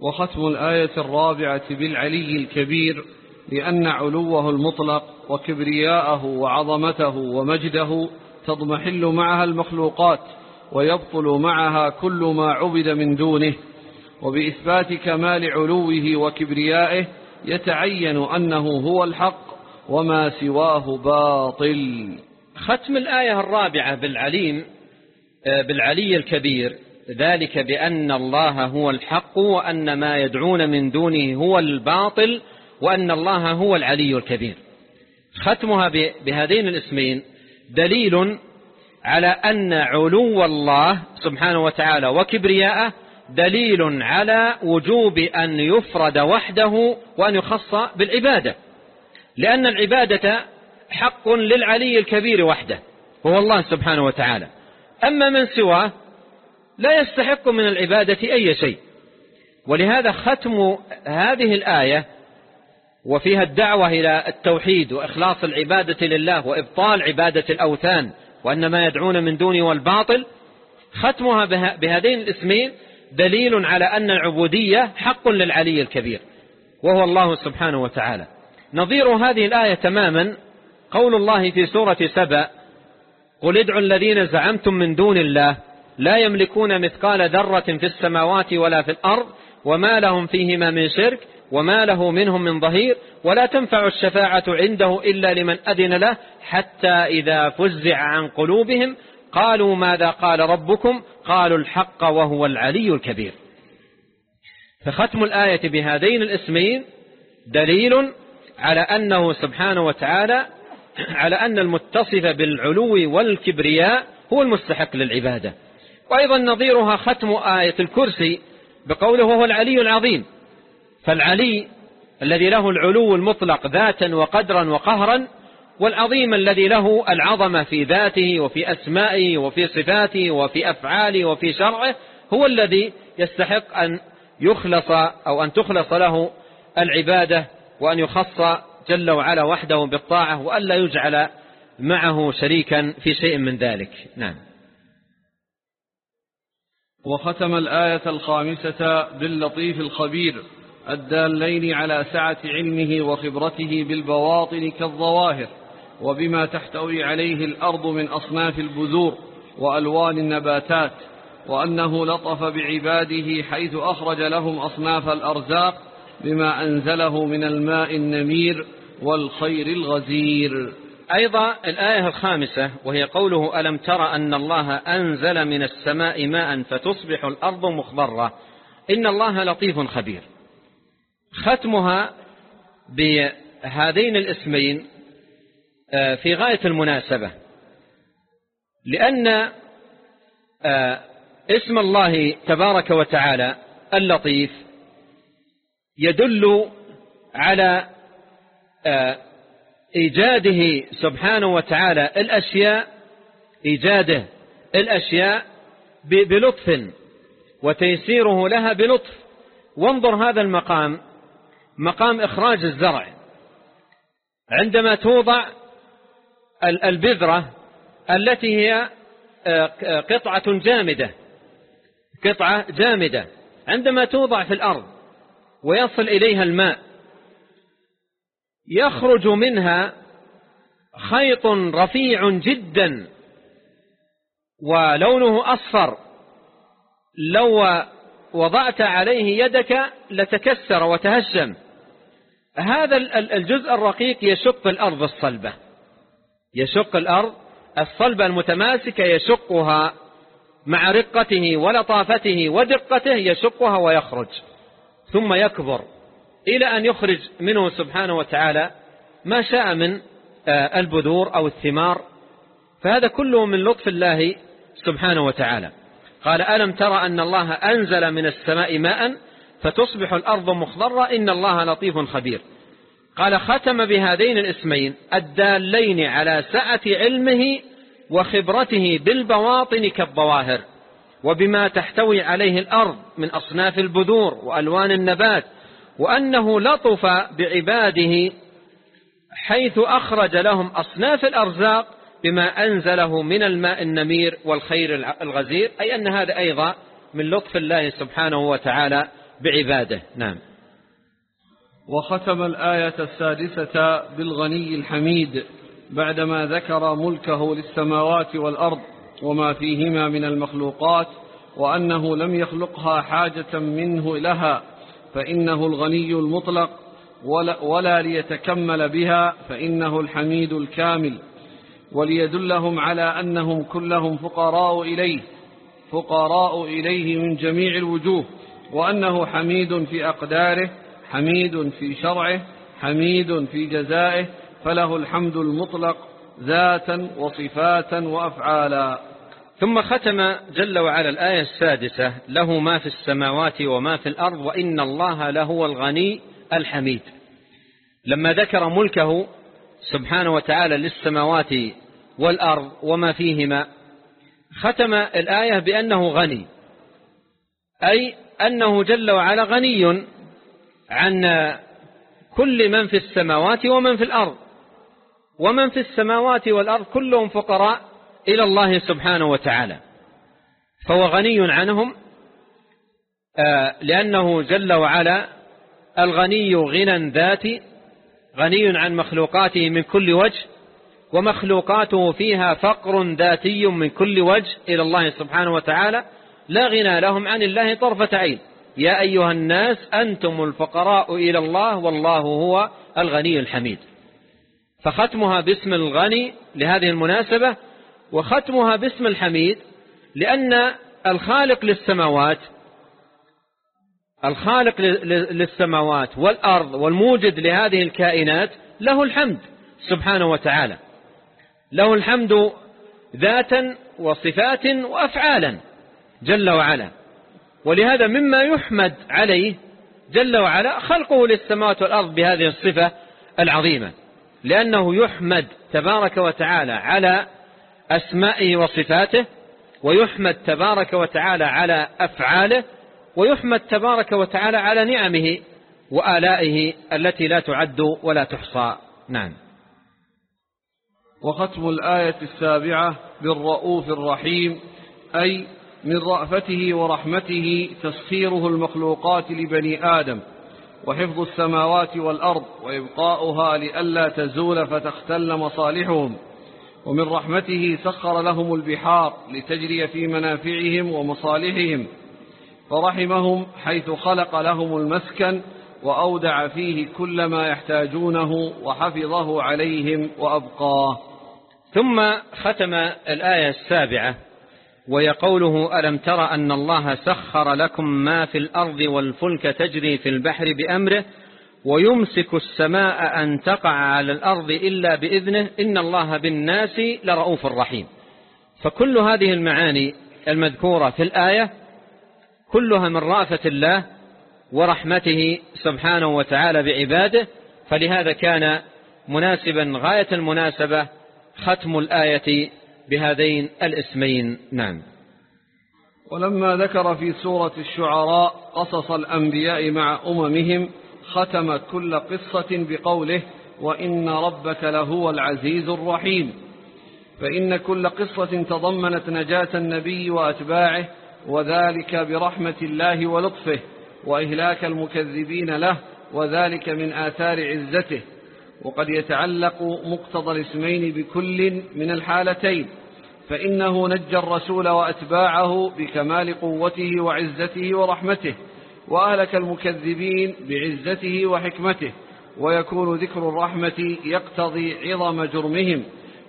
وختم الآية الرابعة بالعلي الكبير. لأن علوه المطلق وكبرياءه وعظمته ومجده تضمحل معها المخلوقات ويبطل معها كل ما عبد من دونه. وبإثبات كمال علوه وكبريائه يتعين أنه هو الحق وما سواه باطل. ختم الآية الرابعة بالعليم آه، بالعلي الكبير ذلك بأن الله هو الحق وأن ما يدعون من دونه هو الباطل وأن الله هو العلي الكبير. ختمها بهذين الاسمين دليل على أن علو الله سبحانه وتعالى وكبرياءه دليل على وجوب أن يفرد وحده وأن يخص بالعبادة. لأن العبادة حق للعلي الكبير وحده وهو الله سبحانه وتعالى. أما من سواه لا يستحق من العبادة أي شيء. ولهذا ختم هذه الآية وفيها الدعوة إلى التوحيد وإخلاص العبادة لله وإبطال عبادة الأوثان وأن ما يدعون من دونه والباطل ختمها بهذين الاسمين دليل على أن العبودية حق للعلي الكبير وهو الله سبحانه وتعالى. نظير هذه الآية تماما قول الله في سورة سبأ قل ادعوا الذين زعمتم من دون الله لا يملكون مثقال ذرة في السماوات ولا في الأرض وما لهم فيهما من شرك وما له منهم من ظهير ولا تنفع الشفاعة عنده إلا لمن أذن له حتى إذا فزع عن قلوبهم قالوا ماذا قال ربكم؟ قالوا الحق وهو العلي الكبير. فختم الآية بهذين الاسمين دليل على أنه سبحانه وتعالى على أن المتصف بالعلو والكبرياء هو المستحق للعبادة. وأيضا نظيرها ختم آية الكرسي بقوله وهو العلي العظيم. فالعلي الذي له العلو المطلق ذاتا وقدرا وقهرا والعظيم الذي له العظمة في ذاته وفي أسمائه وفي صفاته وفي أفعاله وفي شرعه هو الذي يستحق أن يخلص أو أن تخلص له العبادة وأن يخص جل وعلا وحده بالطاعة وألا يجعل معه شريكا في شيء من ذلك. نعم. وختم الآية الخامسة باللطيف الخبير. الدالين على سعة علمه وخبرته بالبواطن كالظواهر وبما تحتوي عليه الأرض من أصناف البذور وألوان النباتات وأنه لطف بعباده حيث أخرج لهم أصناف الأرزاق بما أنزله من الماء النمير والخير الغزير. أيضا الآية الخامسة وهي قوله ألم تر أن الله أنزل من السماء ماء فتصبح الأرض مخضرة؟ إن الله لطيف خبير. ختمها بهذين الاسمين آه، في غاية المناسبة. لأن آه، اسم الله تبارك وتعالى اللطيف يدل على آه، إيجاده سبحانه وتعالى الأشياء إيجاده الأشياء بلطف وتيسيره لها بلطف. وانظر هذا المقام مقام إخراج الزرع. عندما توضع البذرة التي هي آه، قطعة جامدة قطعة جامدة. عندما توضع في الأرض ويصل إليها الماء يخرج منها خيط رفيع جدا ولونه أصفر لو وضعت عليه يدك لتكسر وتهشم هذا الجزء الرقيق يشق الأرض الصلبة. يشق الأرض الصلبة المتماسكة يشقها مع رقته ولطافته ودقته يشقها ويخرج ثم يكبر إلى أن يخرج منه سبحانه وتعالى ما شاء من آه، البذور أو الثمار. فهذا كله من لطف الله سبحانه وتعالى. قال ألم ترى أن الله أنزل من السماء ماء فتصبح الأرض مخضرة إن الله لطيف خبير. قال ختم بهذين الاسمين الدالين على سعة علمه وخبرته بالبواطن كالظواهر وبما تحتوي عليه الأرض من أصناف البذور وألوان النبات وأنه لطف بعباده حيث أخرج لهم أصناف الأرزاق بما أنزله من الماء النمير والخير الغزير أي أن هذا أيضا من لطف الله سبحانه وتعالى بعباده. نعم. وختم الآية السادسة بالغني الحميد بعدما ذكر ملكه للسماوات والأرض وما فيهما من المخلوقات وأنه لم يخلقها حاجة منه لها فإنه الغني المطلق ولا, ليتكمل بها فإنه الحميد الكامل. وليدلهم على أنهم كلهم فقراء إليه فقراء إليه من جميع الوجوه وأنه حميد في أقداره حميد في شرعه حميد في جزائه فله الحمد المطلق ذاتا وصفاتا وأفعالا. ثم ختم جل وعلا الآية السادسة له ما في السماوات وما في الأرض وإن الله لهو الغني الحميد. لما ذكر ملكه سبحانه وتعالى للسماوات والأرض وما فيهما ختم الآية بأنه غني أي أنه جل وعلا غني عن كل من في السماوات ومن في الأرض ومن في السماوات والأرض كلهم فقراء إلى الله سبحانه وتعالى فهو غني عنهم آه، لأنه جل وعلا الغني غنى ذاتي غني عن مخلوقاته من كل وجه ومخلوقاته فيها فقر ذاتي من كل وجه إلى الله سبحانه وتعالى لا غنى لهم عن الله طرفة عين. يا أيها الناس أنتم الفقراء إلى الله والله هو الغني الحميد. فختمها باسم الغني لهذه المناسبة وختمها باسم الحميد لأن الخالق للسماوات الخالق للسماوات والأرض والموجد لهذه الكائنات له الحمد سبحانه وتعالى. له الحمد ذاتا وصفات وأفعالا جل وعلا. ولهذا مما يحمد عليه جل وعلا خلقه للسماوات والأرض بهذه الصفة العظيمة. لأنه يحمد تبارك وتعالى على أسمائه وصفاته ويحمد تبارك وتعالى على أفعاله ويحمد تبارك وتعالى على نعمه وآلائه التي لا تعد ولا تحصى. نعم. وختم الآية السابعة بالرؤوف الرحيم أي من رأفته ورحمته تسخيره المخلوقات لبني آدم وحفظ السماوات والأرض وإبقاؤها لئلا تزول فتختل مصالحهم. ومن رحمته سخر لهم البحار لتجري في منافعهم ومصالحهم. فرحمهم حيث خلق لهم المسكن وأودع فيه كل ما يحتاجونه وحفظه عليهم وأبقاه. ثم ختم الآية السابعة وهي قوله ألم تر أن الله سخر لكم ما في الأرض والفلك تجري في البحر بأمره ويمسك السماء أن تقع على الأرض إلا بإذنه؟ إن الله بالناس لرؤوف رحيم. فكل هذه المعاني المذكورة في الآية كلها من رأفة الله ورحمته سبحانه وتعالى بعباده فلهذا كان مناسبا غاية المناسبة ختم الآية بهذين الاسمين. نعم. ولما ذكر في سورة الشعراء قصص الأنبياء مع أممهم ختم كل قصة بقوله وإن ربك لهو العزيز الرحيم فإن كل قصة تضمنت نجاة النبي وأتباعه وذلك برحمة الله ولطفه وإهلاك المكذبين له وذلك من آثار عزته. وقد يتعلق مقتضى الاسمين بكل من الحالتين فإنه نجى الرسول وأتباعه بكمال قوته وعزته ورحمته وأهلك المكذبين بعزته وحكمته ويكون ذكر الرحمة يقتضي عظم جرمهم.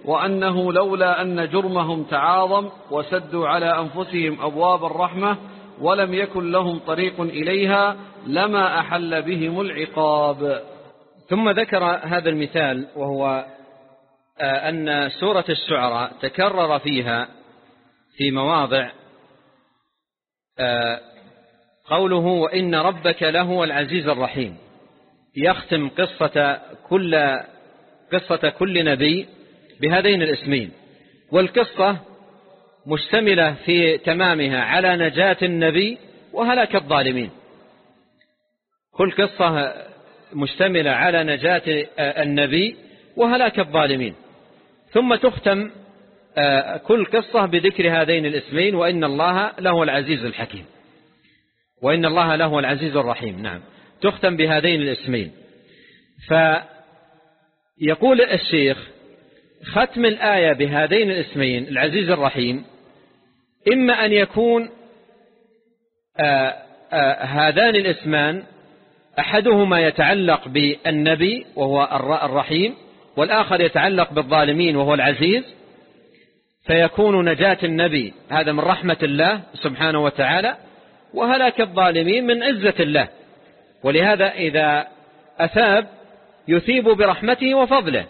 وأنه لولا أن جرمهم تعاظم وسدوا على أنفسهم أبواب الرحمة ولم يكن لهم طريق إليها لما أحل بهم العقاب. ثم ذكر هذا المثال وهو آه، أن سورة الشعراء تكرر فيها في مواضع آه، قوله وإن ربك لهو العزيز الرحيم. يختم قصة كل قصة كل نبي بهذين الاسمين. والقصة مشتملة في تمامها على نجاة النبي وهلاك الظالمين. كل قصة مشتملة على نجاة النبي وهلاك الظالمين. ثم تختم آه، كل قصة بذكر هذين الاسمين وإن الله له العزيز الحكيم. وإن الله له العزيز الرحيم. نعم. تختم بهذين الاسمين. فيقول الشيخ ختم الآية بهذين الاسمين العزيز الرحيم. إما أن يكون آآ آآ هذان الاسمان أحدهما يتعلق بالنبي وهو الرحيم والآخر يتعلق بالظالمين وهو العزيز فيكون نجاة النبي هذا من رحمة الله سبحانه وتعالى وهلاك الظالمين من عزة الله. ولهذا إذا أثاب يثيب برحمته وفضله.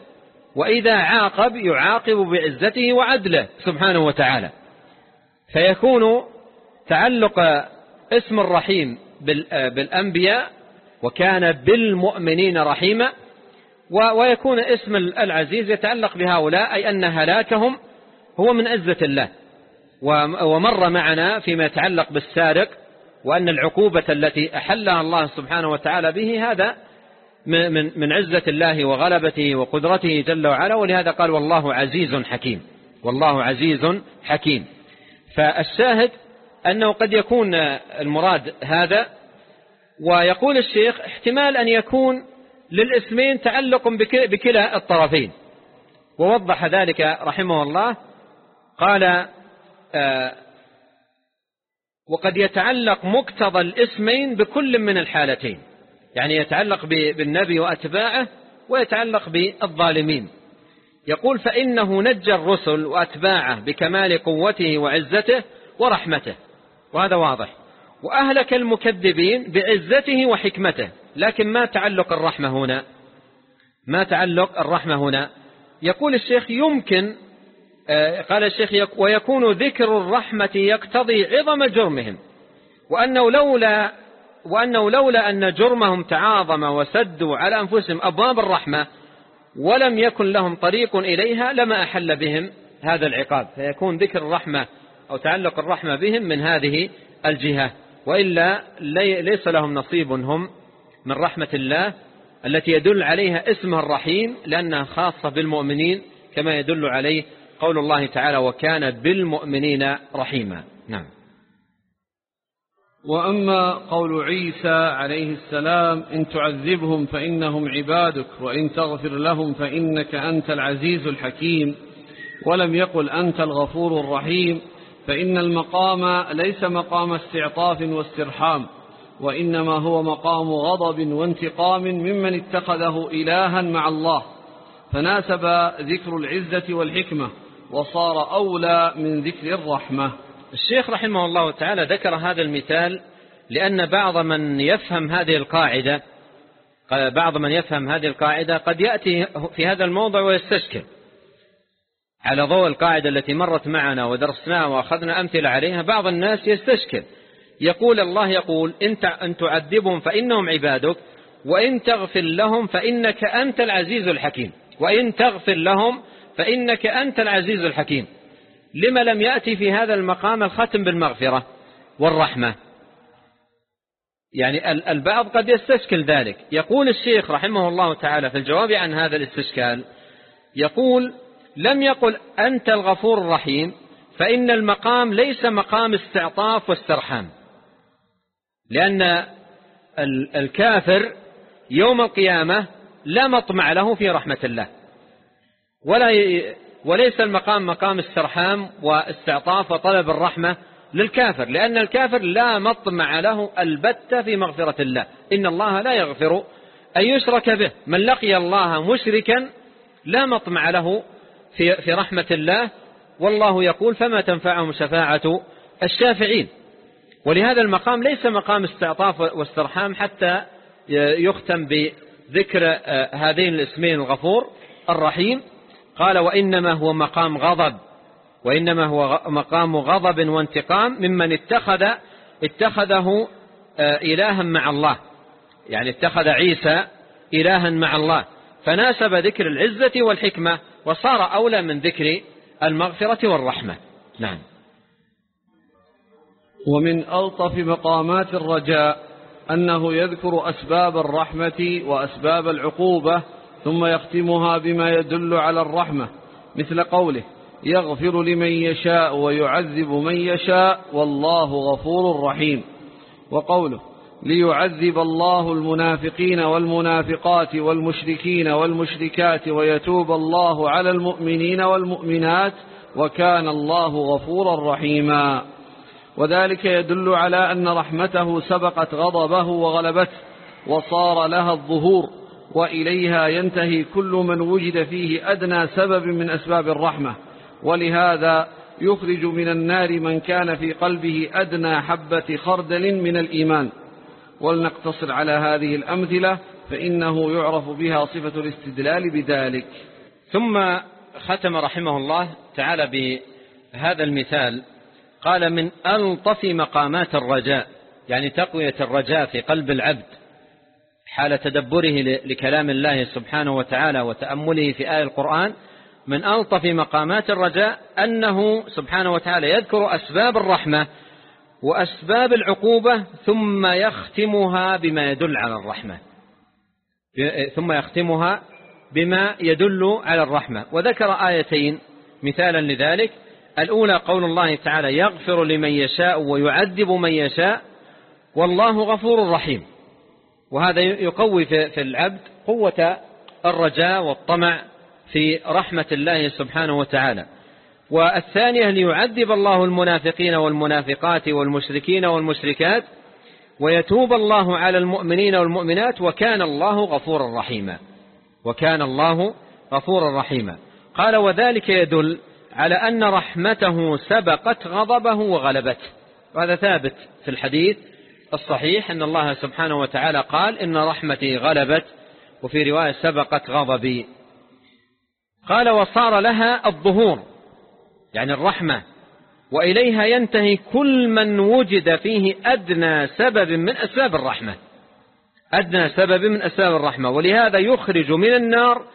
وإذا عاقب يعاقب بعزته وعدله سبحانه وتعالى. فيكون تعلق اسم الرحيم بالأنبياء وكان بالمؤمنين رحيما ويكون اسم العزيز يتعلق بهؤلاء أي أن هلاكهم هو من عزة الله. ومر معنا فيما يتعلق بالسارق وأن العقوبة التي أحلها الله سبحانه وتعالى به هذا من من عزة الله وغلبته وقدرته جل وعلا ولهذا قال والله عزيز حكيم. والله عزيز حكيم. فالشاهد أنه قد يكون المراد هذا ويقول الشيخ احتمال أن يكون للاسمين تعلق بكلا الطرفين. ووضح ذلك رحمه الله. قال آه وقد يتعلق مقتضى الاسمين بكل من الحالتين. يعني يتعلق بالنبي وأتباعه ويتعلق بالظالمين. يقول فإنه نجى الرسل وأتباعه بكمال قوته وعزته ورحمته. وهذا واضح. وأهلك المكذبين بعزته وحكمته. لكن ما تعلق الرحمة هنا؟ ما تعلق الرحمة هنا؟ يقول الشيخ يمكن آه، قال الشيخ ويكون ذكر الرحمة يقتضي عظم جرمهم. وأنه لولا وأنه لولا أن جرمهم تعاظم وسدوا على أنفسهم أبواب الرحمة ولم يكن لهم طريق إليها لما أحل بهم هذا العقاب. فيكون ذكر الرحمة أو تعلق الرحمة بهم من هذه الجهة. وإلا ليس لهم نصيب هم من رحمة الله التي يدل عليها اسمها الرحيم لأنها خاصة بالمؤمنين كما يدل عليه قول الله تعالى وكان بالمؤمنين رحيما. نعم. وأما قول عيسى عليه السلام إن تعذبهم فإنهم عبادك وإن تغفر لهم فإنك أنت العزيز الحكيم ولم يقل أنت الغفور الرحيم فإن المقام ليس مقام استعطاف واسترحام وإنما هو مقام غضب وانتقام ممن اتخذه إلها مع الله فناسب ذكر العزة والحكمة وصار أولى من ذكر الرحمة الشيخ رحمه الله تعالى ذكر هذا المثال لأن بعض من يفهم هذه القاعدة بعض من يفهم هذه القاعدة قد يأتي في هذا الموضع ويستشكل. على ضوء القاعدة التي مرت معنا ودرسناها وأخذنا أمثلة عليها بعض الناس يستشكل. يقول الله يقول إن تعذبهم فإنهم عبادك وإن تغفر لهم فإنك أنت العزيز الحكيم وإن تغفر لهم فإنك أنت العزيز الحكيم. لما لم يأتي في هذا المقام الختم بالمغفرة والرحمة. يعني البعض قد يستشكل ذلك. يقول الشيخ رحمه الله تعالى في الجواب عن هذا الاستشكال يقول لم يقل أنت الغفور الرحيم فإن المقام ليس مقام استعطاف واسترحام. لأن الكافر يوم القيامة لا مطمع له في رحمة الله ولا وليس المقام مقام استرحام واستعطاف وطلب الرحمة للكافر لأن الكافر لا مطمع له البتة في مغفرة الله. إن الله لا يغفر أن يشرك به. من لقي الله مشركا لا مطمع له في, في رحمة الله. والله يقول فما تنفعهم شفاعة الشافعين. ولهذا المقام ليس مقام استعطاف واسترحام حتى يختم بذكر هذين الاسمين الغفور الرحيم. قال وإنما هو مقام غضب. وإنما هو مقام غضب وانتقام ممن اتخذ اتخذه إلها مع الله. يعني اتخذ عيسى إلها مع الله. فناسب ذكر العزة والحكمة وصار أولى من ذكر المغفرة والرحمة. نعم. ومن ألطف مقامات الرجاء أنه يذكر أسباب الرحمة وأسباب العقوبة ثم يختمها بما يدل على الرحمة مثل قوله يغفر لمن يشاء ويعذب من يشاء والله غفور رحيم. وقوله ليعذب الله المنافقين والمنافقات والمشركين والمشركات ويتوب الله على المؤمنين والمؤمنات وكان الله غفورا رحيما. وذلك يدل على أن رحمته سبقت غضبه وغلبته وصار لها الظهور. وإليها ينتهي كل من وجد فيه أدنى سبب من أسباب الرحمة. ولهذا يخرج من النار من كان في قلبه أدنى حبة خردل من الإيمان. ولنقتصر على هذه الأمثلة فإنه يعرف بها صفة الاستدلال بذلك. ثم ختم رحمه الله تعالى بهذا المثال. قال من ألطف مقامات الرجاء يعني تقوية الرجاء في قلب العبد. حال تدبره لكلام الله سبحانه وتعالى وتأمله في آية القرآن من ألطف مقامات الرجاء أنه سبحانه وتعالى يذكر أسباب الرحمة وأسباب العقوبة ثم يختمها بما يدل على الرحمة. ثم يختمها بما يدل على الرحمة. وذكر آيتين مثالا لذلك. الأولى قول الله تعالى يغفر لمن يشاء ويعذب من يشاء والله غفور رحيم. وهذا يقوي في العبد قوة الرجاء والطمع في رحمة الله سبحانه وتعالى. والثانية ليعذب الله المنافقين والمنافقات والمشركين والمشركات ويتوب الله على المؤمنين والمؤمنات وكان الله غفورا رحيما. وكان الله غفورا رحيما. قال وذلك يدل على أن رحمته سبقت غضبه وغلبته. وهذا ثابت في الحديث الصحيح أن الله سبحانه وتعالى قال إن رحمتي غلبت وفي رواية سبقت غضبي. قال وصار لها الظهور يعني الرحمة وإليها ينتهي كل من وجد فيه أدنى سبب من أسباب الرحمة. أدنى سبب من أسباب الرحمة ولهذا يخرج من النار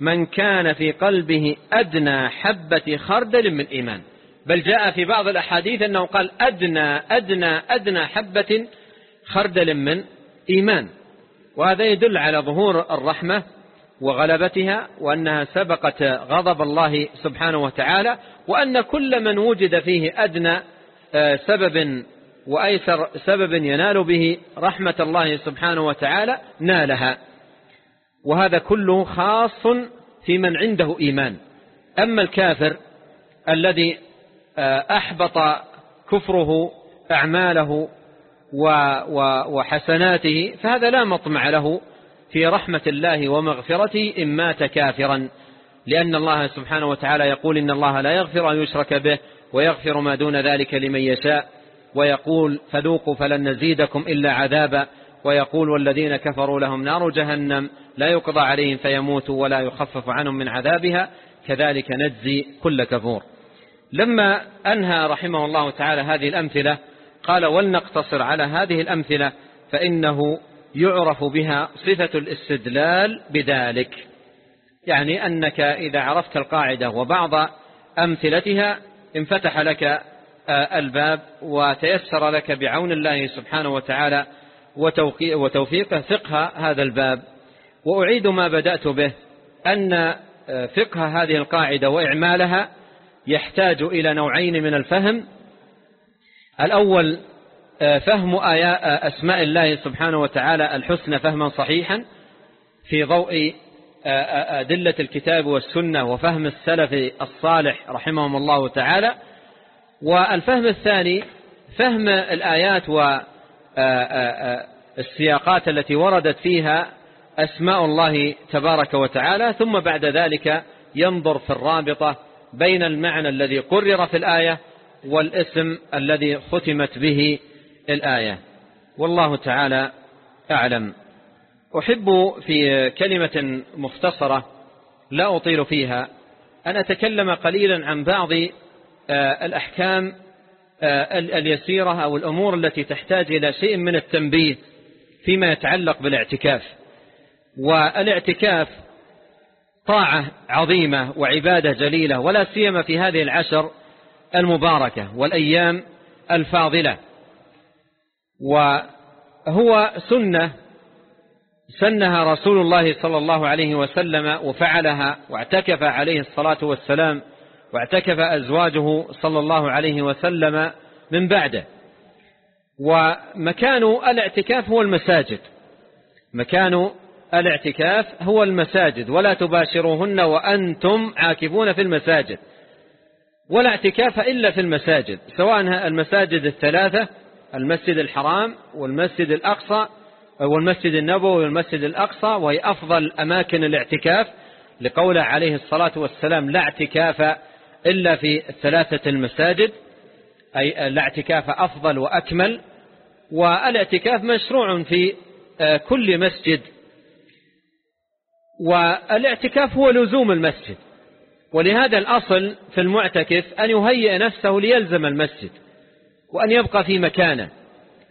من كان في قلبه أدنى حبة خردل من إيمان بل جاء في بعض الأحاديث أنه قال أدنى أدنى أدنى حبة خردل من إيمان. وهذا يدل على ظهور الرحمة وغلبتها وأنها سبقت غضب الله سبحانه وتعالى وأن كل من وجد فيه أدنى آه، سبب وأيسر سبب ينال به رحمة الله سبحانه وتعالى نالها. وهذا كله خاص في من عنده إيمان. أما الكافر الذي آه، أحبط كفره أعماله وحسناته فهذا لا مطمع له في رحمة الله ومغفرته إن مات كافرا لأن الله سبحانه وتعالى يقول إن الله لا يغفر أن يشرك به ويغفر ما دون ذلك لمن يشاء ويقول فذوقوا فلن نزيدكم إلا عذابا ويقول والذين كفروا لهم نار جهنم لا يقضى عليهم فيموتوا ولا يخفف عنهم من عذابها كذلك نجزي كل كفور. لما أنهى رحمه الله تعالى هذه الأمثلة قال ولنقتصر على هذه الأمثلة فإنه يعرف بها صفة الاستدلال بذلك. يعني أنك إذا عرفت القاعدة وبعض أمثلتها انفتح لك آه، الباب وتيسر لك بعون الله سبحانه وتعالى وتوفيقه فقه هذا الباب. وأعيد ما بدأت به أن آه، فقه هذه القاعدة وإعمالها يحتاج إلى نوعين من الفهم الأول فهم أسماء الله سبحانه وتعالى الحسنى فهما صحيحا في ضوء أدلة الكتاب والسنة وفهم السلف الصالح رحمهم الله تعالى. والفهم الثاني فهم الآيات والسياقات التي وردت فيها أسماء الله تبارك وتعالى. ثم بعد ذلك ينظر في الرابطة بين المعنى الذي قرر في الآية والاسم الذي ختمت به الآية. والله تعالى أعلم. أحب في كلمة مختصرة لا أطيل فيها أن أتكلم قليلا عن بعض آه، الأحكام آه، اليسيرة أو الأمور التي تحتاج إلى شيء من التنبيه فيما يتعلق بالاعتكاف. والاعتكاف طاعة عظيمة وعبادة جليلة ولا سيما في هذه العشر المباركة والأيام الفاضلة. وهو سنة سنها رسول الله صلى الله عليه وسلم وفعلها واعتكف عليه الصلاة والسلام واعتكف أزواجه صلى الله عليه وسلم من بعده. ومكان الاعتكاف هو المساجد. مكان الاعتكاف هو المساجد ولا تباشروهن وأنتم عاكفون في المساجد. ولا اعتكاف إلا في المساجد سواء المساجد الثلاثة المسجد الحرام والمسجد الأقصى والمسجد النبوي والمسجد الأقصى وهي أفضل أماكن الاعتكاف لقوله عليه الصلاة والسلام لا اعتكاف إلا في الثلاثة المساجد أي لا اعتكاف أفضل وأكمل والإعتكاف مشروع في آه، كل مسجد والإعتكاف هو لزوم المسجد. ولهذا الأصل في المعتكف أن يهيئ نفسه ليلزم المسجد وأن يبقى في مكانه.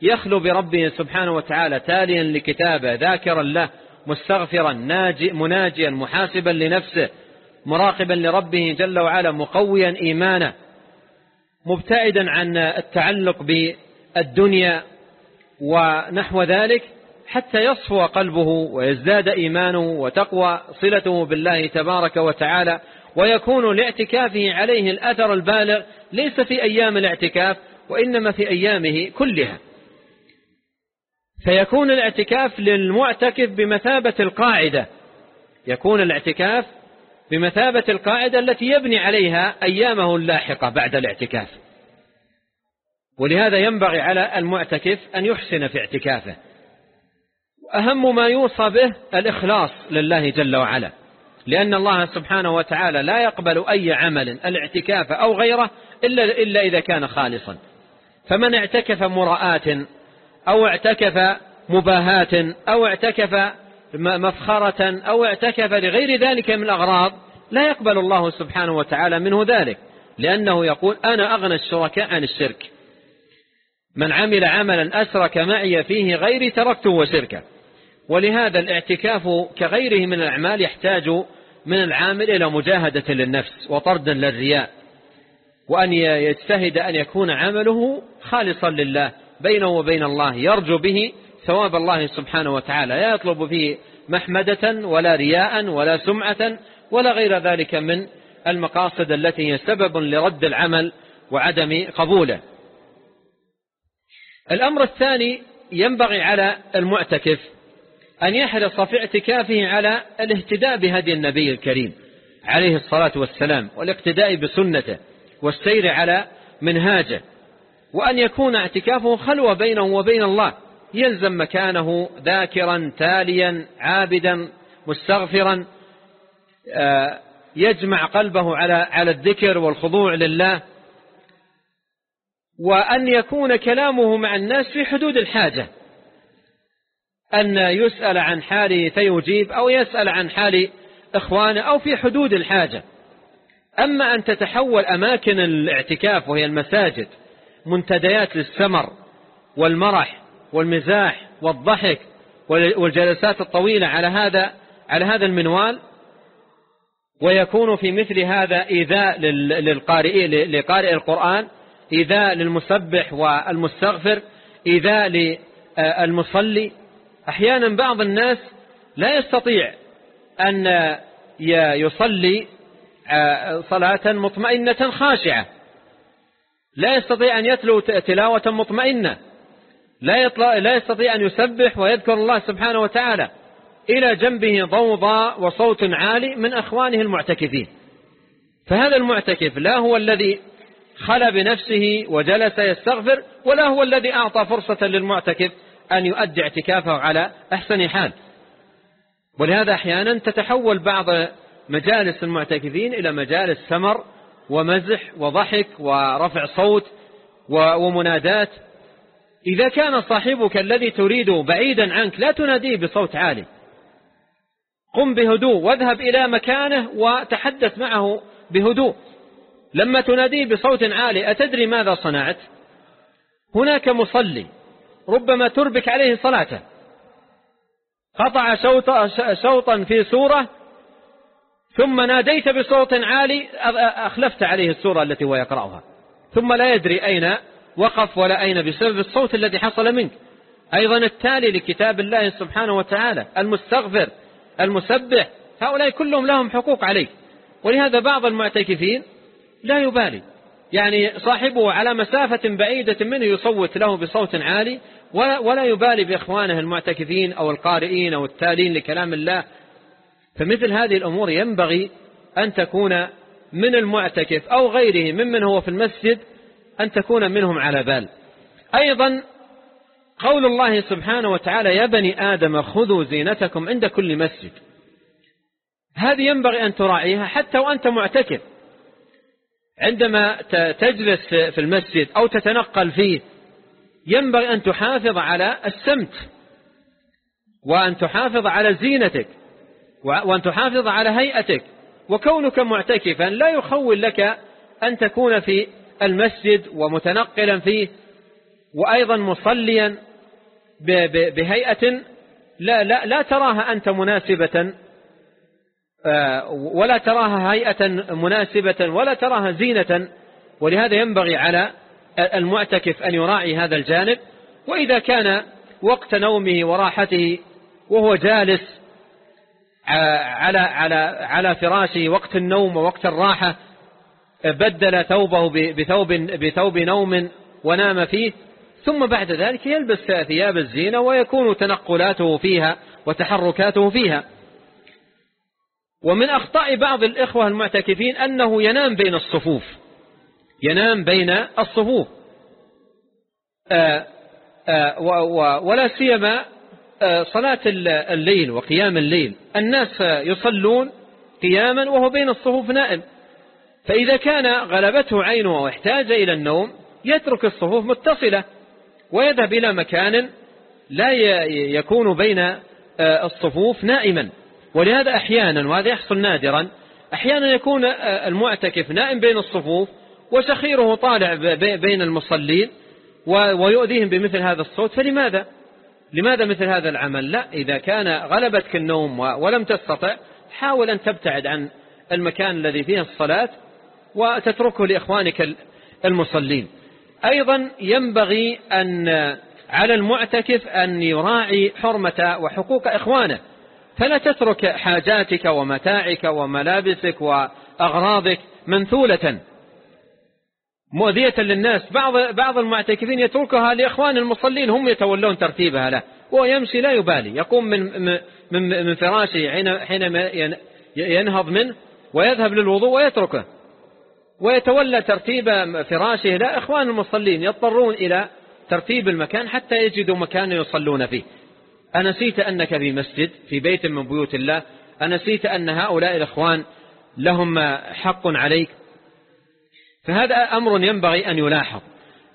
يخلو بربه سبحانه وتعالى تاليا لكتابه ذاكرا له مستغفرا ناجي مناجيا محاسبا لنفسه مراقبا لربه جل وعلا مقويا إيمانه مبتعدا عن التعلق بالدنيا ونحو ذلك حتى يصفو قلبه ويزداد إيمانه وتقوى صلته بالله تبارك وتعالى. ويكون لاعتكافه عليه الأثر البالغ ليس في أيام الاعتكاف وإنما في أيامه كلها. فيكون الاعتكاف للمعتكف بمثابة القاعدة. يكون الاعتكاف بمثابة القاعدة التي يبني عليها أيامه اللاحقة بعد الاعتكاف. ولهذا ينبغي على المعتكف أن يحسن في اعتكافه. أهم ما يوصى به الإخلاص لله جل وعلا. لأن الله سبحانه وتعالى لا يقبل أي عمل الاعتكاف أو غيره إلا, إلا إذا كان خالصا. فمن اعتكف مراءات أو اعتكف مباهاة أو اعتكف مفخرة أو اعتكف لغير ذلك من الأغراض لا يقبل الله سبحانه وتعالى منه ذلك لأنه يقول أنا أغنى الشركاء عن الشرك. من عمل عملا أسرك معي فيه غيري تركته وشركه. ولهذا الاعتكاف كغيره من الأعمال يحتاج من العامل إلى مجاهدة للنفس وطردا للرياء وأن يجتهد أن يكون عمله خالصا لله بينه وبين الله يرجو به ثواب الله سبحانه وتعالى. لا يطلب فيه محمدة ولا رياء ولا سمعة ولا غير ذلك من المقاصد التي هي سبب لرد العمل وعدم قبوله. الأمر الثاني ينبغي على المعتكف أن يحرص في اعتكافه على الاهتداء بهدي النبي الكريم عليه الصلاة والسلام والاقتداء بسنته والسير على منهاجه وأن يكون اعتكافه خلوة بينه وبين الله يلزم مكانه ذاكرا تاليا عابدا مستغفرا آه، يجمع قلبه على على الذكر والخضوع لله وأن يكون كلامه مع الناس في حدود الحاجة. أن يسأل عن حاله فيجيب أو يسأل عن حال إخوانه أو في حدود الحاجة. أما أن تتحول أماكن الاعتكاف وهي المساجد منتديات للسمر والمرح والمزاح والضحك والجلسات الطويلة على هذا على هذا المنوال ويكون في مثل هذا إيذاء للقارئ لقارئ القرآن إيذاء للمسبح والمستغفر إيذاء للمصلي أحيانا بعض الناس لا يستطيع أن يصلي آه، صلاة مطمئنة خاشعة. لا يستطيع أن يتلو تلاوة مطمئنة. لا, لا يستطيع أن يسبح ويذكر الله سبحانه وتعالى إلى جنبه ضوضاء وصوت عالي من أخوانه المعتكفين. فهذا المعتكف لا هو الذي خلى بنفسه وجلس يستغفر ولا هو الذي أعطى فرصة للمعتكف أن يؤدي اعتكافه على أحسن حال. ولهذا أحيانا تتحول بعض مجالس المعتكفين إلى مجالس سمر ومزح وضحك ورفع صوت ومنادات. إذا كان صاحبك الذي تريده بعيدا عنك لا تناديه بصوت عالي. قم بهدوء واذهب إلى مكانه وتحدث معه بهدوء. لما تناديه بصوت عالي أتدري ماذا صنعت؟ هناك مصلي ربما تربك عليه صلاته. قطع شوطا في سورة ثم ناديت بصوت عالي أخلفت عليه السورة التي هو يقرأها. ثم لا يدري أين وقف ولا أين بسبب الصوت الذي حصل منك. أيضا التالي لكتاب الله سبحانه وتعالى المستغفر المسبح هؤلاء كلهم لهم حقوق عليك. ولهذا بعض المعتكفين لا يبالي. يعني صاحبه على مسافة بعيدة منه يصوت له بصوت عالي ولا يبالي بإخوانه المعتكفين أو القارئين أو التالين لكلام الله. فمثل هذه الأمور ينبغي أن تكون من المعتكف أو غيره ممن هو في المسجد أن تكون منهم على بال. أيضا قول الله سبحانه وتعالى يا بني آدم خذوا زينتكم عند كل مسجد. هذه ينبغي أن تراعيها حتى وأنت معتكف. عندما تجلس في المسجد أو تتنقل فيه ينبغي أن تحافظ على السمت وأن تحافظ على زينتك وأن تحافظ على هيئتك. وكونك معتكفا لا يخول لك أن تكون في المسجد ومتنقلا فيه وأيضا مصليا بهيئة لا, لا, لا تراها أنت مناسبة آه، ولا تراها هيئة مناسبة ولا تراها زينة. ولهذا ينبغي على المعتكف أن يراعي هذا الجانب وإذا كان وقت نومه وراحته وهو جالس على على على فراشه وقت النوم ووقت الراحة بدل ثوبه بثوب بثوب نوم ونام فيه ثم بعد ذلك يلبس ثياب الزينة ويكون تنقلاته فيها وتحركاته فيها. ومن أخطاء بعض الإخوة المعتكفين أنه ينام بين الصفوف. ينام بين الصفوف. آآ آآ ولا سيما صلاة الليل وقيام الليل. الناس يصلون قياما وهو بين الصفوف نائم. فإذا كان غلبته عينه واحتاج إلى النوم يترك الصفوف متصلة ويذهب إلى مكان لا يكون بين الصفوف نائما. ولهذا أحيانا وهذا يحصل نادرا أحيانا يكون المعتكف نائم بين الصفوف وشخيره طالع بين المصلين ويؤذيهم بمثل هذا الصوت فلماذا؟ لماذا مثل هذا العمل؟ لا إذا كان غلبتك النوم ولم تستطع حاول أن تبتعد عن المكان الذي فيه الصلاة وتتركه لإخوانك المصلين. أيضا ينبغي أن على المعتكف أن يراعي حرمة وحقوق إخوانه. فلا تترك حاجاتك ومتاعك وملابسك وأغراضك منثولة. مؤذية للناس. بعض بعض المعتكفين يتركها لإخوان المصلين هم يتولون ترتيبها له. ويمشي لا يبالي يقوم من من من فراشه حينما ينهض منه ويذهب للوضوء ويتركه. ويتولى ترتيب فراشه لا إخوان المصلين يضطرون إلى ترتيب المكان حتى يجدوا مكان يصلون فيه. أنسيت أنك في مسجد في بيت من بيوت الله. أنسيت أن هؤلاء الإخوان لهم حق عليك. فهذا أمر ينبغي أن يلاحظ.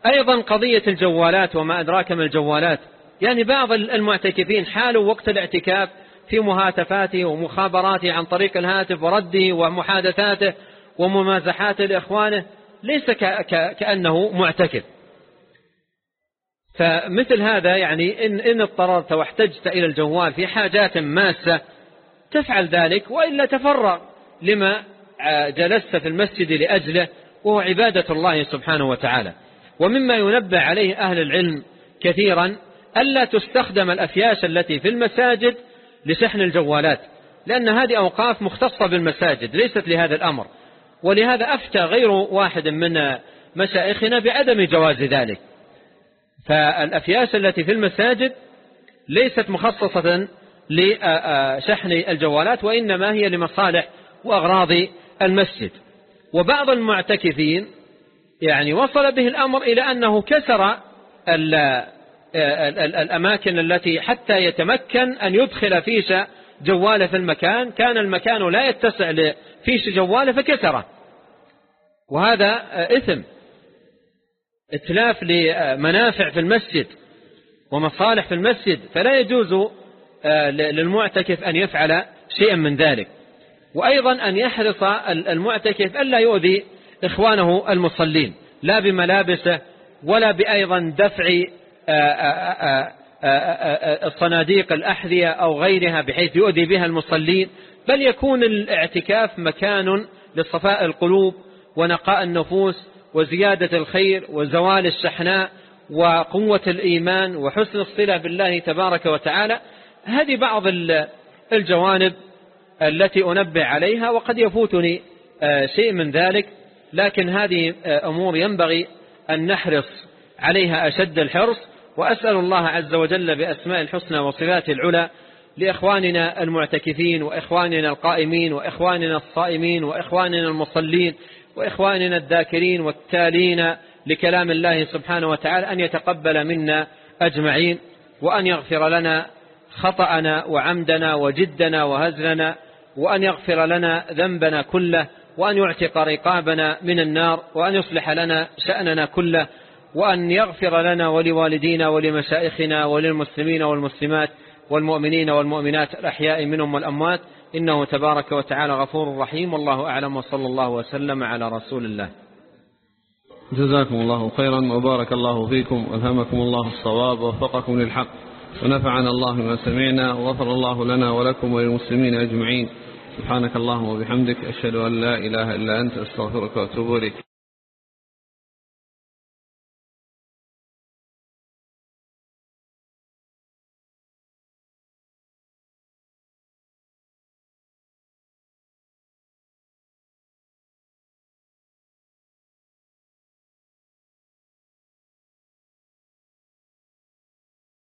أيضا قضية الجوالات وما أدراك من الجوالات. يعني بعض المعتكفين حالوا وقت الاعتكاف في مهاتفاته ومخابراته عن طريق الهاتف ورده ومحادثاته وممازحاته لإخوانه. ليس كأنه معتكف. فمثل هذا يعني إن, إن اضطررت واحتجت إلى الجوال في حاجات ماسة تفعل ذلك وإلا تفرغ. لما جلست في المسجد لأجله وهو عبادة الله سبحانه وتعالى. ومما ينبه عليه أهل العلم كثيرا ألا تستخدم الأفياش التي في المساجد لشحن الجوالات لأن هذه أوقاف مختصة بالمساجد ليست لهذا الأمر. ولهذا أفتى غير واحد من مشائخنا بعدم جواز ذلك. فالأفياس التي في المساجد ليست مخصصة لشحن الجوالات وإنما هي لمصالح وأغراض المسجد. وبعض المعتكفين يعني وصل به الأمر إلى أنه كسر الأماكن التي حتى يتمكن أن يدخل فيش جواله في المكان. كان المكان لا يتسع لفيش جواله فكسره. وهذا إثم اتلاف لمنافع في المسجد ومصالح في المسجد. فلا يجوز آه، للمعتكف أن يفعل شيئا من ذلك. وأيضا أن يحرص المعتكف ألا يؤذي إخوانه المصلين لا بملابسه ولا بأيضا دفع آه، آه، الصناديق الأحذية أو غيرها بحيث يؤذي بها المصلين بل يكون الاعتكاف مكان لصفاء القلوب ونقاء النفوس وزيادة الخير وزوال الشحناء وقوة الإيمان وحسن الصلة بالله تبارك وتعالى. هذه بعض الجوانب التي أنبه عليها وقد يفوتني آه، شيء من ذلك. لكن هذه آه، أمور ينبغي أن نحرص عليها أشد الحرص. وأسأل الله عز وجل بأسماء الحسنى وصفاته العلى لإخواننا المعتكفين وإخواننا القائمين وإخواننا الصائمين وإخواننا المصلين وإخواننا الذاكرين والتالين لكلام الله سبحانه وتعالى أن يتقبل منا أجمعين وأن يغفر لنا خطأنا وعمدنا وجدنا وهزلنا وأن يغفر لنا ذنبنا كله وأن يعتق رقابنا من النار وأن يصلح لنا شأننا كله وأن يغفر لنا ولوالدينا ولمشائخنا وللمسلمين والمسلمات والمؤمنين والمؤمنات الأحياء منهم والأموات. إنه تبارك وتعالى غفور رحيم. والله أعلم. وصلى الله وسلم على رسول الله. جزاكم الله خيرا. وبارك الله فيكم. والهمكم الله الصواب. ووفقكم للحق. ونفعنا الله ما سمعنا وغفر الله لنا ولكم وللمسلمين أجمعين. سبحانك اللهم وبحمدك أشهد أن لا إله إلا أنت أستغفرك وأتوب إليك.